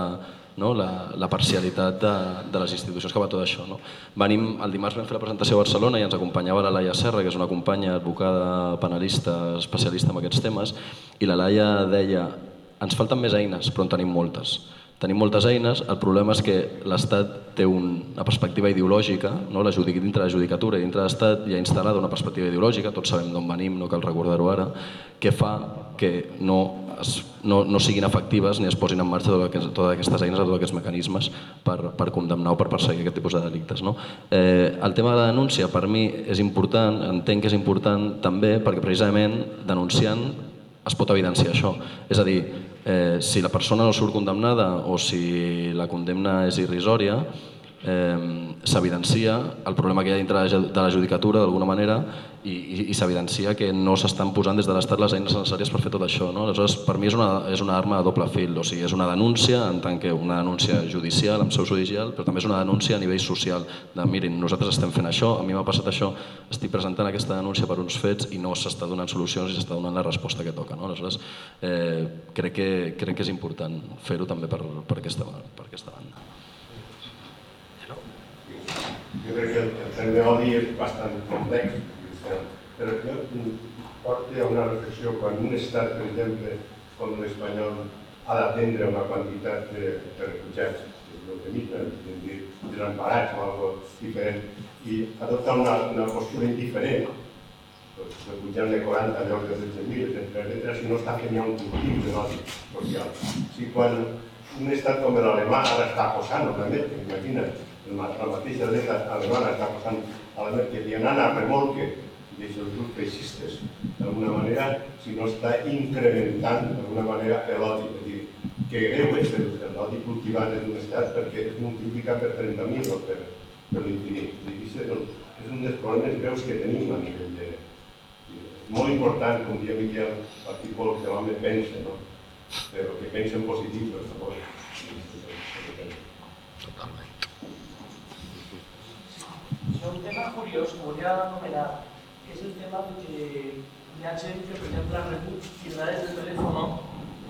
C: no? la, la parcialitat de, de les institucions que va tot això. No? Venim, el dimarts vam fer la presentació a Barcelona i ens acompanyava la Laia Serra, que és una companya advocada, penalista, especialista en aquests temes, i la Laia deia ens falten més eines, però en tenim moltes. Tenim moltes eines, el problema és que l'Estat té un, una perspectiva ideològica, no? la judic, dintre la judicatura i dintre l'Estat hi ha instal·lada una perspectiva ideològica, tots sabem d'on venim, no cal recordar-ho ara, que fa que no es, no, no siguin efectives ni es posin en marxa totes, totes aquestes eines o tots aquests mecanismes per, per condemnar o per perseguir aquest tipus de delictes. No? Eh, el tema de la denúncia per mi és important, entenc que és important també perquè precisament denunciant es pot evidenciar això. És a dir, eh, si la persona no surt condemnada o si la condemna és irrisòria, eh, s'evidencia el problema que hi ha dintre de la judicatura d'alguna manera i, i, i s'evidencia que no s'estan posant des de l'Estat les eines necessàries per fer tot això. No? Aleshores, per mi és una, és una arma de doble fil, o sigui, és una denúncia en tant que una denúncia judicial, amb seu judicial, però també és una denúncia a nivell social, de mirin, nosaltres estem fent això, a mi m'ha passat això, estic presentant aquesta denúncia per uns fets i no s'està donant solucions i s'està donant la resposta que toca. No? Aleshores, eh, crec, que, crec que és important fer-ho també per, per, aquesta, per aquesta banda.
H: Jo crec que el, el terme odi és bastant complex, però jo porto a una reflexió quan un estat, per exemple, com l'espanyol, ha d'atendre una quantitat de, de refugiats, el que migren, desemparats o algo diferent, i adopta una, una postura indiferent, doncs, rebutjant de 40 en lloc de 16.000, etc., si no està fent ja un cultiu de l'odi social. Si quan un estat com l'alemà ara està posant, òbviament, imagina't, la mateixa dreta alemana està passant a la que li anant a remolque dels grups feixistes, d'alguna manera, si no està incrementant d'alguna manera l'odi. És dir, que greu és l'odi cultivat en un estat perquè es multiplica per 30.000 o per, per l'infinit. És un dels problemes greus que tenim a nivell de... És molt important, com dia Miquel Particol, que l'home pensa, no? però que pensa en positiu, per favor.
I: Ha un tema curiós que volia anomenar, és el tema que hi ha gent que, per exemple, ha rebut cridades de telèfon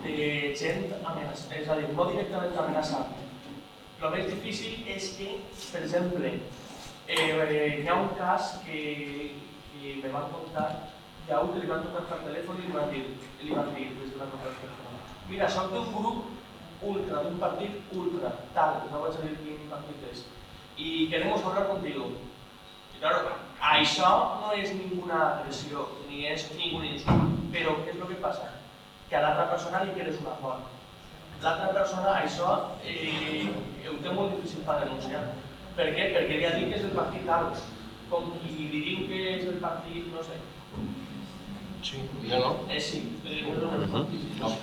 I: de gent amenaçada, és a dir, no directament amenaçada. El més difícil és que, per exemple, eh, hi ha un cas que, que me van contar, hi ha un que li van tocar per telèfon i li van dir, li van dir des de la contractació, mira, soc d'un grup ultra, d'un partit ultra, tal, no vaig a dir quin partit és, y queremos hablar contigo. Y claro, això no és ninguna agressió, ni és ningún insult, però què és el que passa? Que a l'altra persona li quedes una fort. L'altra persona això eh, ho té molt difícil per denunciar. Per què? Perquè li ha dit que és el partit alt, com qui li diu que és el partit, no sé.
B: Sí, jo no.
I: Eh, sí, el partit. No.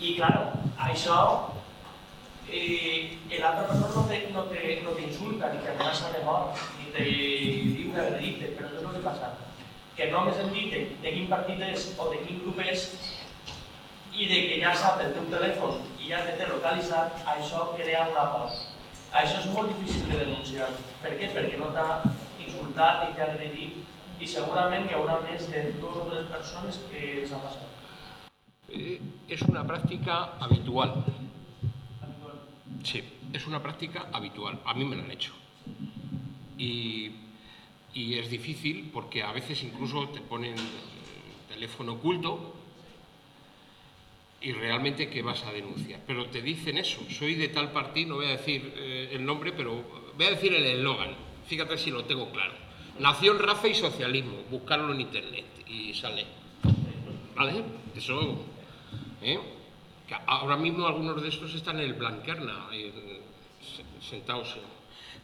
I: I, claro, això eh, l'altra persona no te, no, te, no te insulta, ni te amenaça de mort, ni te diu que agredite, però això és el que passa. Que no només em dit de quin partit és o de quin grup és i de que ja sap el teu telèfon i ja te té localitzat, això crea una por. Això és molt difícil de denunciar. Per què? Perquè no t'ha insultat ni t'ha agredit i segurament hi haurà més de dues o tres persones que els ha passat.
B: Eh, és una pràctica habitual Sí, es una práctica habitual. A mí me la han hecho. Y, es difícil porque a veces incluso te ponen teléfono oculto y realmente qué vas a denunciar. Pero te dicen eso, soy de tal partido, no voy a decir eh, el nombre, pero voy a decir el eslogan. Fíjate si lo tengo claro. Nación, raza y socialismo. Buscarlo en internet y sale. ¿Vale? Eso. ¿eh? Que ahora mismo algunos de estos están en el Blanquerna, sentados.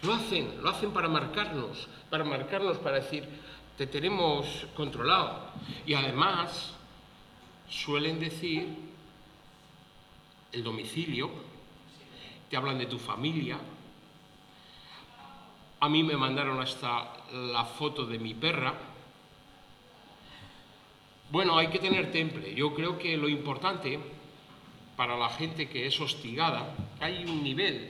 B: Lo hacen, lo hacen para marcarnos, para marcarnos, para decir, te tenemos controlado. Y además suelen decir el domicilio, te hablan de tu familia. A mí me mandaron hasta la foto de mi perra. Bueno, hay que tener temple. Yo creo que lo importante para la gente que es hostigada, hay un nivel,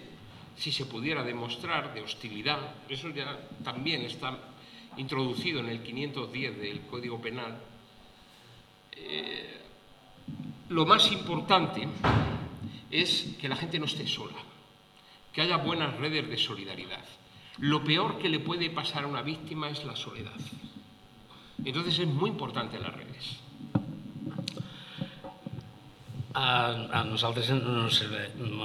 B: si se pudiera demostrar, de hostilidad, eso ya también está introducido en el 510 del Código Penal. Eh, lo más importante es que la gente no esté sola, que haya buenas redes de solidaridad. Lo peor que le puede pasar a una víctima es la soledad. Entonces es muy importante las redes.
D: A, a nosaltres no se,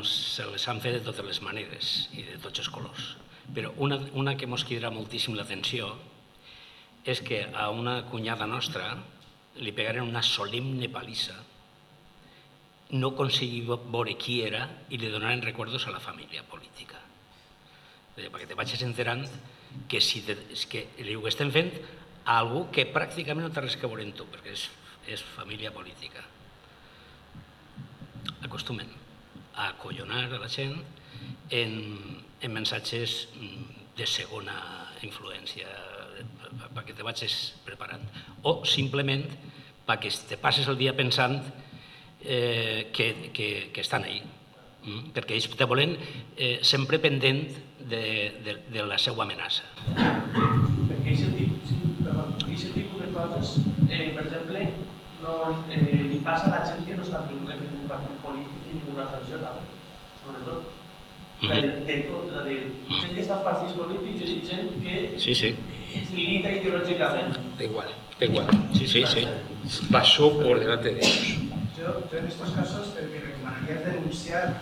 D: se les han fet de totes les maneres i de tots els colors. Però una, una que ens cridarà moltíssim l'atenció és que a una cunyada nostra li pegaren una solemne palissa, no aconseguí veure qui era i li donaren recordos a la família política. Perquè te vagis enterant que, si te, que li estem fent a algú que pràcticament no té res que veure amb tu, perquè és, és família política. Acostumen a acollonar a la gent en, en missatges mm, de segona influència, perquè te vagis preparant. O simplement perquè te passes el dia pensant eh, que, que, que estan ahí. Mm? Perquè ells te volen eh, sempre pendent de, de, de la seva amenaça.
I: Perquè aquest tipus, tipus de coses, eh, per exemple, no, eh, li passa a la gent que no està vinculat en un partit polític ni una tradició, sobretot de, de tot, de gent que està en partits polítics i gent que
D: sí, sí.
I: es limita ideològicament.
B: Da igual, da igual. Sí, sí, sí. Pasó por delante de ellos.
F: Yo, yo en estos casos eh, mi recomendaría es denunciar,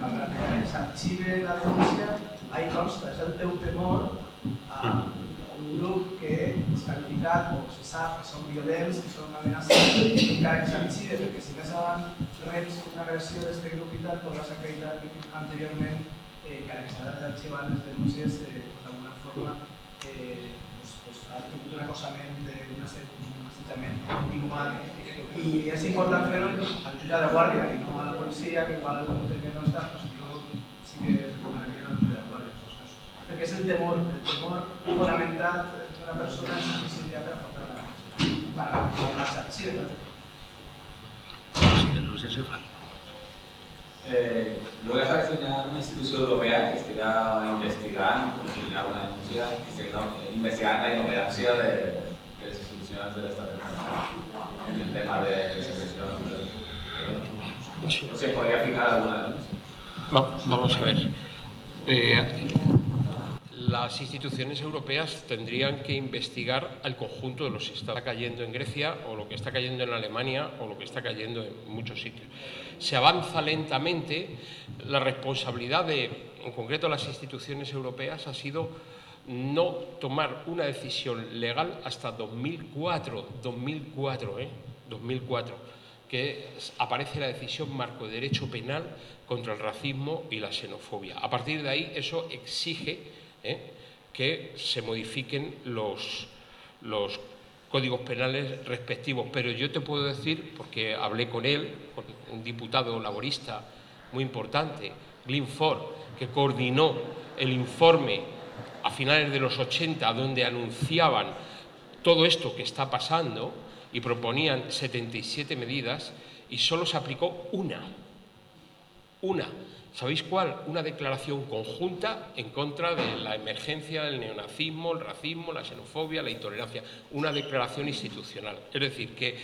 F: para que se archive la denuncia, ahí consta, és el teu temor a grup que és qualificat o se sap que són violents, que són amenaçats, encara que s'arxive, perquè si més avant reps una versió d'aquest grup i tal, podràs acreditar anteriorment eh, que que s'ha d'arxivar les denúncies eh, d'alguna forma eh, pues, pues, ha tingut un acosament d'un assetjament igual i és important fer-ho al jutge de guàrdia i no a la policia que igual el que no està pues, jo sí que recomanaria que es el temor, el temor fundamental de una persona es su posibilidad de afrontar para
D: pasar. Sí, de verdad.
J: Eh, luego va a una institución europea que estarà investigant, continuar una denúncia, que estarà investigant la inoperància de, de les institucions de l'estat espanyol en el tema de les secrecions. No se podria fijar alguna denúncia?
B: No, vamos a ver las instituciones europeas tendrían que investigar al conjunto de los que está cayendo en Grecia o lo que está cayendo en Alemania o lo que está cayendo en muchos sitios. Se avanza lentamente, la responsabilidad de, en concreto, las instituciones europeas ha sido no tomar una decisión legal hasta 2004, 2004, ¿eh? 2004, que aparece la decisión marco de derecho penal contra el racismo y la xenofobia. A partir de ahí, eso exige ¿eh? que se modifiquen los, los códigos penales respectivos. Pero yo te puedo decir, porque hablé con él, con un diputado laborista muy importante, Glyn Ford, que coordinó el informe a finales de los 80, donde anunciaban todo esto que está pasando y proponían 77 medidas y solo se aplicó una. Una. ¿Sabéis cuál? Una declaración conjunta en contra de la emergencia del neonazismo, el racismo, la xenofobia, la intolerancia. Una declaración institucional. Es decir, que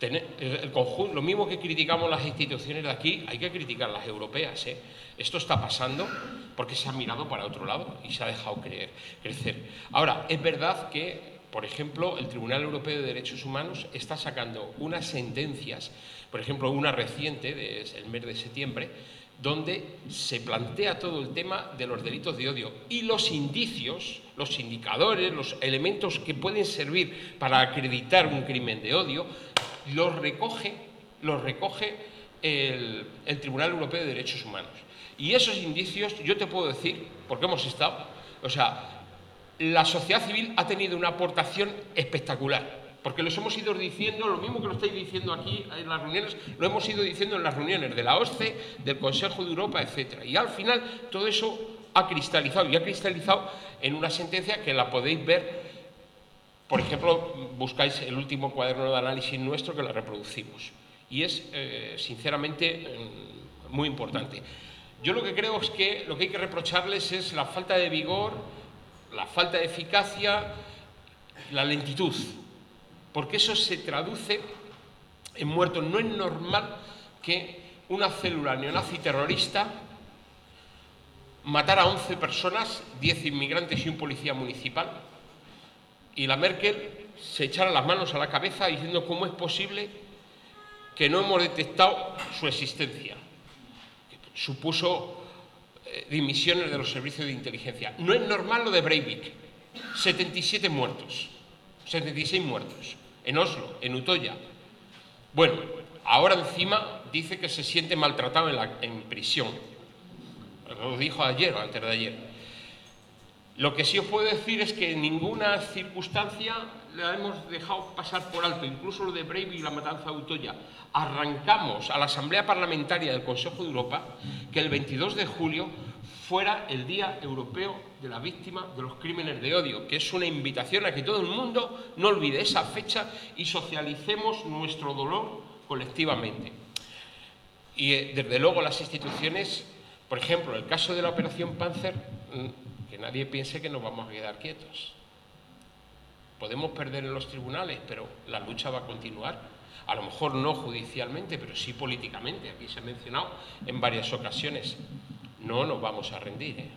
B: el lo mismo que criticamos las instituciones de aquí, hay que criticar las europeas. ¿eh? Esto está pasando porque se ha mirado para otro lado y se ha dejado creer, crecer. Ahora, es verdad que por ejemplo, el Tribunal Europeo de Derechos Humanos está sacando unas sentencias, por ejemplo, una reciente del mes de septiembre, donde se plantea todo el tema de los delitos de odio y los indicios, los indicadores, los elementos que pueden servir para acreditar un crimen de odio, los recoge, los recoge el, el Tribunal Europeo de Derechos Humanos. Y esos indicios, yo te puedo decir, porque hemos estado, o sea, la sociedad civil ha tenido una aportación espectacular, porque los hemos ido diciendo, lo mismo que lo estáis diciendo aquí en las reuniones, lo hemos ido diciendo en las reuniones de la OSCE, del Consejo de Europa, etc. Y al final todo eso ha cristalizado y ha cristalizado en una sentencia que la podéis ver, por ejemplo, buscáis el último cuaderno de análisis nuestro que la reproducimos. Y es, eh, sinceramente, muy importante. Yo lo que creo es que lo que hay que reprocharles es la falta de vigor, la falta de eficacia, la lentitud, porque eso se traduce en muertos. No es normal que una célula neonazi terrorista matara a 11 personas, 10 inmigrantes y un policía municipal, y la Merkel se echara las manos a la cabeza diciendo cómo es posible que no hemos detectado su existencia. Supuso dimisiones de los servicios de inteligencia. No es normal lo de Breivik. 77 muertos, 76 muertos, en Oslo, en Utoya. Bueno, ahora encima dice que se siente maltratado en, prisión. Lo dijo ayer o antes de ayer. Lo que sí os puedo decir es que en ninguna circunstancia la hemos dejado pasar por alto, incluso lo de Brave y la matanza de Utoya. Arrancamos a la Asamblea Parlamentaria del Consejo de Europa que el 22 de julio fuera el Día Europeo de la Víctima de los Crímenes de Odio, que es una invitación a que todo el mundo no olvide esa fecha y socialicemos nuestro dolor colectivamente. Y eh, desde luego las instituciones, por ejemplo, el caso de la Operación Panzer, mm, que nadie piense que nos vamos a quedar quietos. Podemos perder en los tribunales, pero la lucha va a continuar. A lo mejor no judicialmente, pero sí políticamente. Aquí se ha mencionado en varias ocasiones no nos vamos a rendir. ¿eh?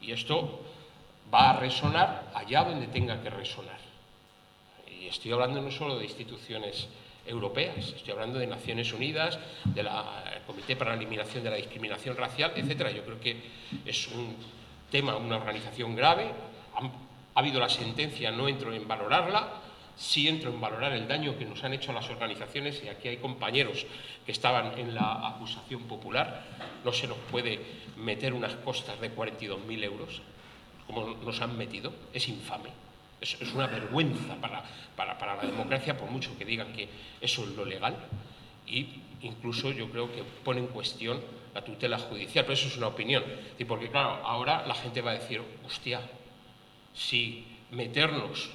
B: Y esto va a resonar allá donde tenga que resonar. Y estoy hablando no solo de instituciones europeas, estoy hablando de Naciones Unidas, del Comité para la Eliminación de la Discriminación Racial, etc. Yo creo que es un tema, una organización grave. Ha, habido la sentencia, no entro en valorarla, sí entro en valorar el daño que nos han hecho las organizaciones, y aquí hay compañeros que estaban en la acusación popular, no se nos puede meter unas costas de 42.000 euros, como nos han metido, es infame. Es, una vergüenza para, para, para, la democracia, por mucho que digan que eso es lo legal, y incluso yo creo que pone en cuestión la tutela judicial, pero eso es una opinión. Y porque, claro, ahora la gente va a decir, hostia, si meternos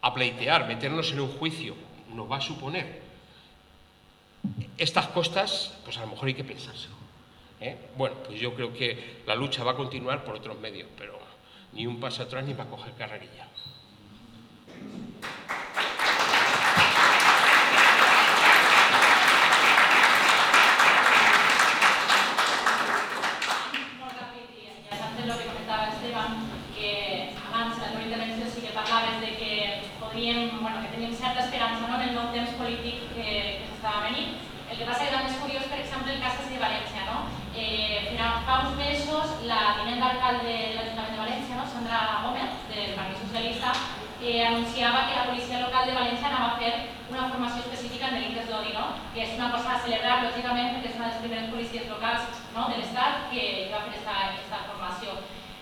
B: a pleitear, meternos en un juicio, nos va a suponer estas costas, pues a lo mejor hay que pensárselo. ¿eh? Bueno, pues yo creo que la lucha va a continuar por otros medios, pero ni un paso atrás ni para coger carrerilla.
K: Anunciava que la policia local de València anava a fer una formació específica en delictes d'odi, no? que és una cosa a celebrar, lògicament, perquè és una de les primeres policies locals no? de l'Estat que va fer aquesta formació.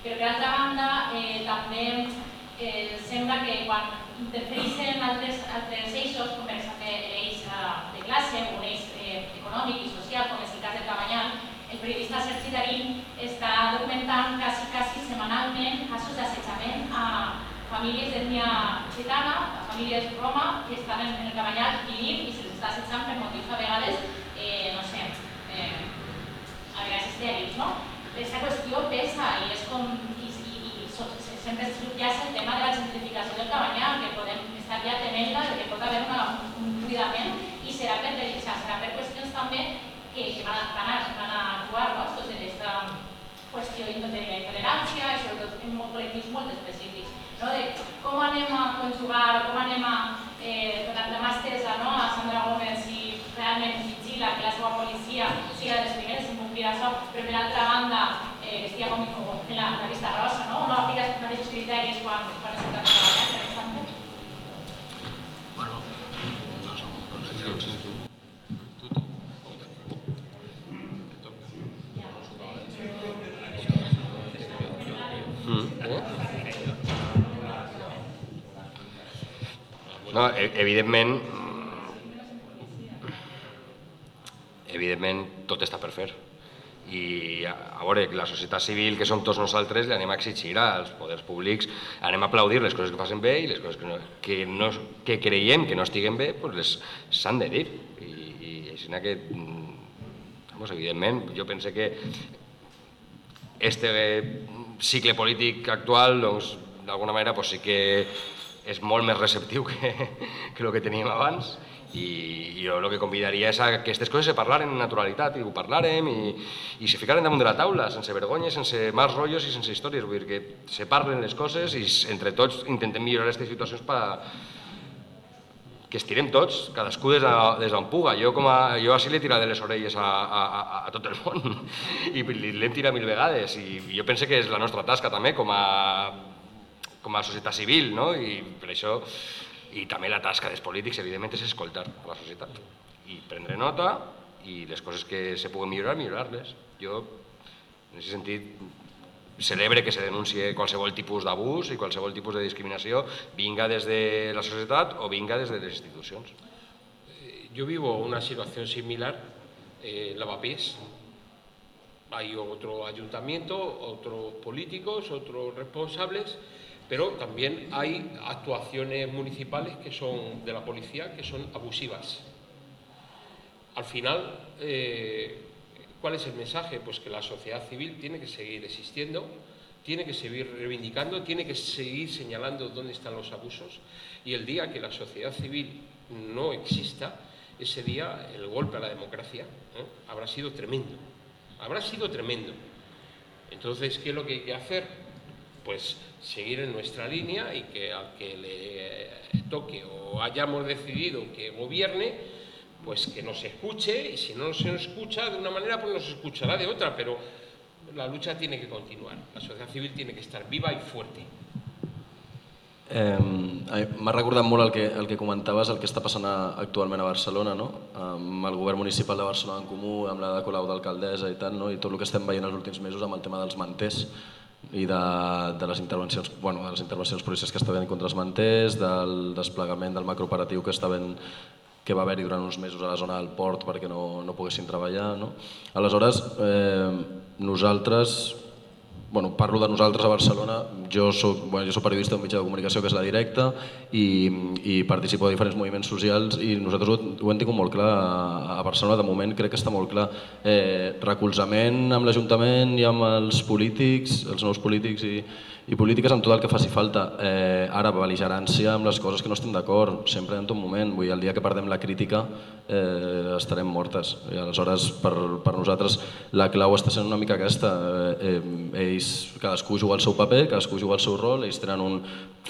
K: Però, per altra banda, eh, també eh, sembla que quan interfereixen altres, altres eixos, com per exemple l'eix eh, de classe o un eix econòmic i social, com és el cas del Cabanyal, el periodista Sergi Darín està documentant quasi, quasi setmanalment casos d'assetjament a famílies d'ètnia gitana, a famílies roma, que estan en, el vivint i se'ls està assetjant per motius a vegades, eh, no sé, eh, a vegades estèrils, no? Aquesta qüestió pesa i és com... I, i, i sempre subjacta el tema de la gentrificació del Cabanyal, que podem estar ja tenent-la, que pot haver una, un cuidament i serà per, serà per qüestions també que, que van, van, a, van a actuar no? doncs, en aquesta qüestió d'intolerància i sobretot en col·lectius molt específics. No? De com anem a conjugar com anem a eh, donar la mà estesa no? a Sandra Gómez i realment vigila que la seva policia siga de les primeres en això, però per altra banda eh, que estigui com, com la, la vista rosa, no? no aplica els mateixos criteris quan, quan es tracta de treballar,
D: No,
A: e, evidentment, evidentment tot està per fer. I a, veure, la societat civil que som tots nosaltres li anem a exigir als poders públics, anem a aplaudir les coses que facin bé i les coses que, no, que, no, que creiem que no estiguen bé pues les s'han de dir. I, i així que vamos, evidentment jo pense que este cicle polític actual doncs, d'alguna manera pues, sí que és molt més receptiu que, que el que teníem abans i jo el que convidaria és a que aquestes coses se parlaren en naturalitat i ho parlarem i, i se ficaren damunt de la taula sense vergonyes, sense mals rotllos i sense històries, vull dir que se parlen les coses i entre tots intentem millorar aquestes situacions per que estirem tots, cadascú des d'on puga. Jo, com a, jo així l'he tirat de les orelles a, a, a, a tot el món [LAUGHS] i l'hem tirat mil vegades i jo penso que és la nostra tasca també com a com a societat civil, no? I per això, i també la tasca dels polítics, evidentment, és escoltar a la societat i prendre nota i les coses que se puguen millorar, millorar-les. Jo, en aquest sentit, celebre que se denuncie qualsevol tipus d'abús i qualsevol tipus de discriminació, vinga des de la societat o vinga des de les institucions.
B: Yo vivo una situación similar en Lavapiés. Hay otro ayuntamiento, otros políticos, otros responsables, pero también hay actuaciones municipales que son de la policía que son abusivas. Al final, eh, ¿cuál es el mensaje? Pues que la sociedad civil tiene que seguir existiendo, tiene que seguir reivindicando, tiene que seguir señalando dónde están los abusos y el día que la sociedad civil no exista, ese día el golpe a la democracia ¿eh? habrá sido tremendo, habrá sido tremendo. Entonces, ¿qué es lo que hay que hacer? Pues seguir en nuestra línea y que al que le toque o hayamos decidido que gobierne, pues que nos escuche y si no se nos escucha de una manera, pues nos escuchará de otra, pero la lucha tiene que continuar, la sociedad civil tiene que estar viva y fuerte.
C: Eh, M'ha recordat molt el que, el que comentaves, el que està passant a, actualment a Barcelona, no? amb el govern municipal de Barcelona en comú, amb la de Colau d'alcaldessa i tal, no? i tot el que estem veient els últims mesos amb el tema dels manters i de, de les intervencions, bueno, de les intervencions policials que està havent contra els manters, del desplegament del macrooperatiu que està havent que va haver-hi durant uns mesos a la zona del port perquè no, no poguessin treballar. No? Aleshores, eh, nosaltres bueno, parlo de nosaltres a Barcelona, jo soc, bueno, jo soc periodista d'un mitjà de comunicació que és la directa i, i participo de diferents moviments socials i nosaltres ho, ho hem tingut molt clar a, a Barcelona, de moment crec que està molt clar. Eh, recolzament amb l'Ajuntament i amb els polítics, els nous polítics i, i polítiques amb tot el que faci falta. Eh, ara, beligerància amb les coses que no estem d'acord, sempre en tot moment. Vull dir, el dia que perdem la crítica eh, estarem mortes. I aleshores, per, per nosaltres, la clau està sent una mica aquesta. Eh, eh, ells, cadascú juga el seu paper, cadascú juga el seu rol, ells tenen un...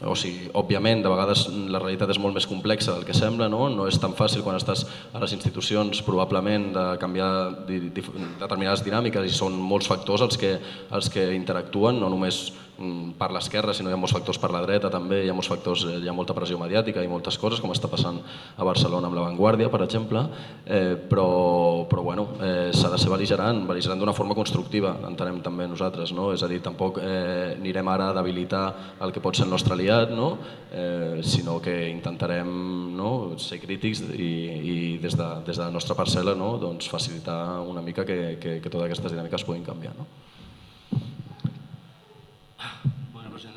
C: O sigui, òbviament, de vegades la realitat és molt més complexa del que sembla, no? No és tan fàcil quan estàs a les institucions, probablement, de canviar di, di, determinades dinàmiques i són molts factors els que, els que interactuen, no només per l'esquerra, sinó hi ha molts factors per la dreta també, hi ha molts factors, eh, hi ha molta pressió mediàtica i moltes coses, com està passant a Barcelona amb La Vanguardia, per exemple, eh, però, però bueno, eh, s'ha de ser beligerant, beligerant d'una forma constructiva, entenem també nosaltres, no? és a dir, tampoc eh, anirem ara a debilitar el que pot ser el nostre aliat, no? eh, sinó que intentarem no? ser crítics i, i des, de, des de la nostra parcel·la no? doncs facilitar una mica que, que, que totes aquestes dinàmiques puguin canviar. No?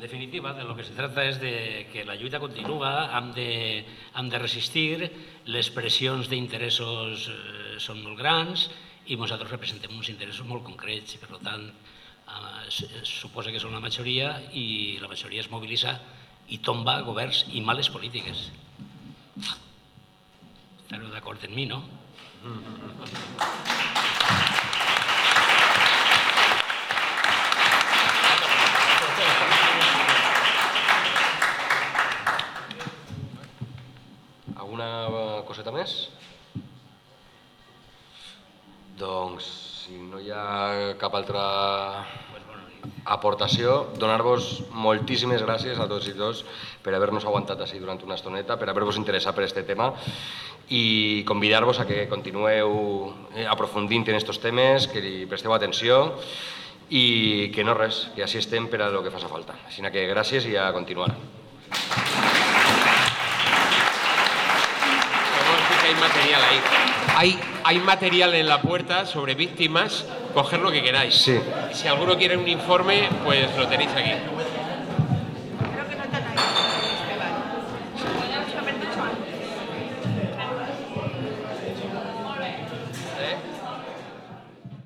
D: En definitiva, de lo que se trata és de que la lluita continua, hem de, hem de resistir, les pressions d'interessos eh, són molt grans i nosaltres representem uns interessos molt concrets i, per tant, eh, suposa que són la majoria i la majoria es mobilitza i tomba governs i males polítiques. Estareu d'acord amb mi, no? Mm -hmm.
A: Alguna coseta més? Doncs, si no hi ha cap altra aportació, donar-vos moltíssimes gràcies a tots i tots per haver-nos aguantat així durant una estoneta, per haver-vos interessat per aquest tema i convidar-vos a que continueu eh, aprofundint en aquests temes, que li presteu atenció i que no res, que així estem per a lo que faci falta. Així que gràcies i a continuar.
B: Hay material ahí. Hay, hay material en la puerta sobre víctimas, coger lo que queráis.
A: Sí.
B: Si alguno quiere un informe, pues lo tenéis aquí.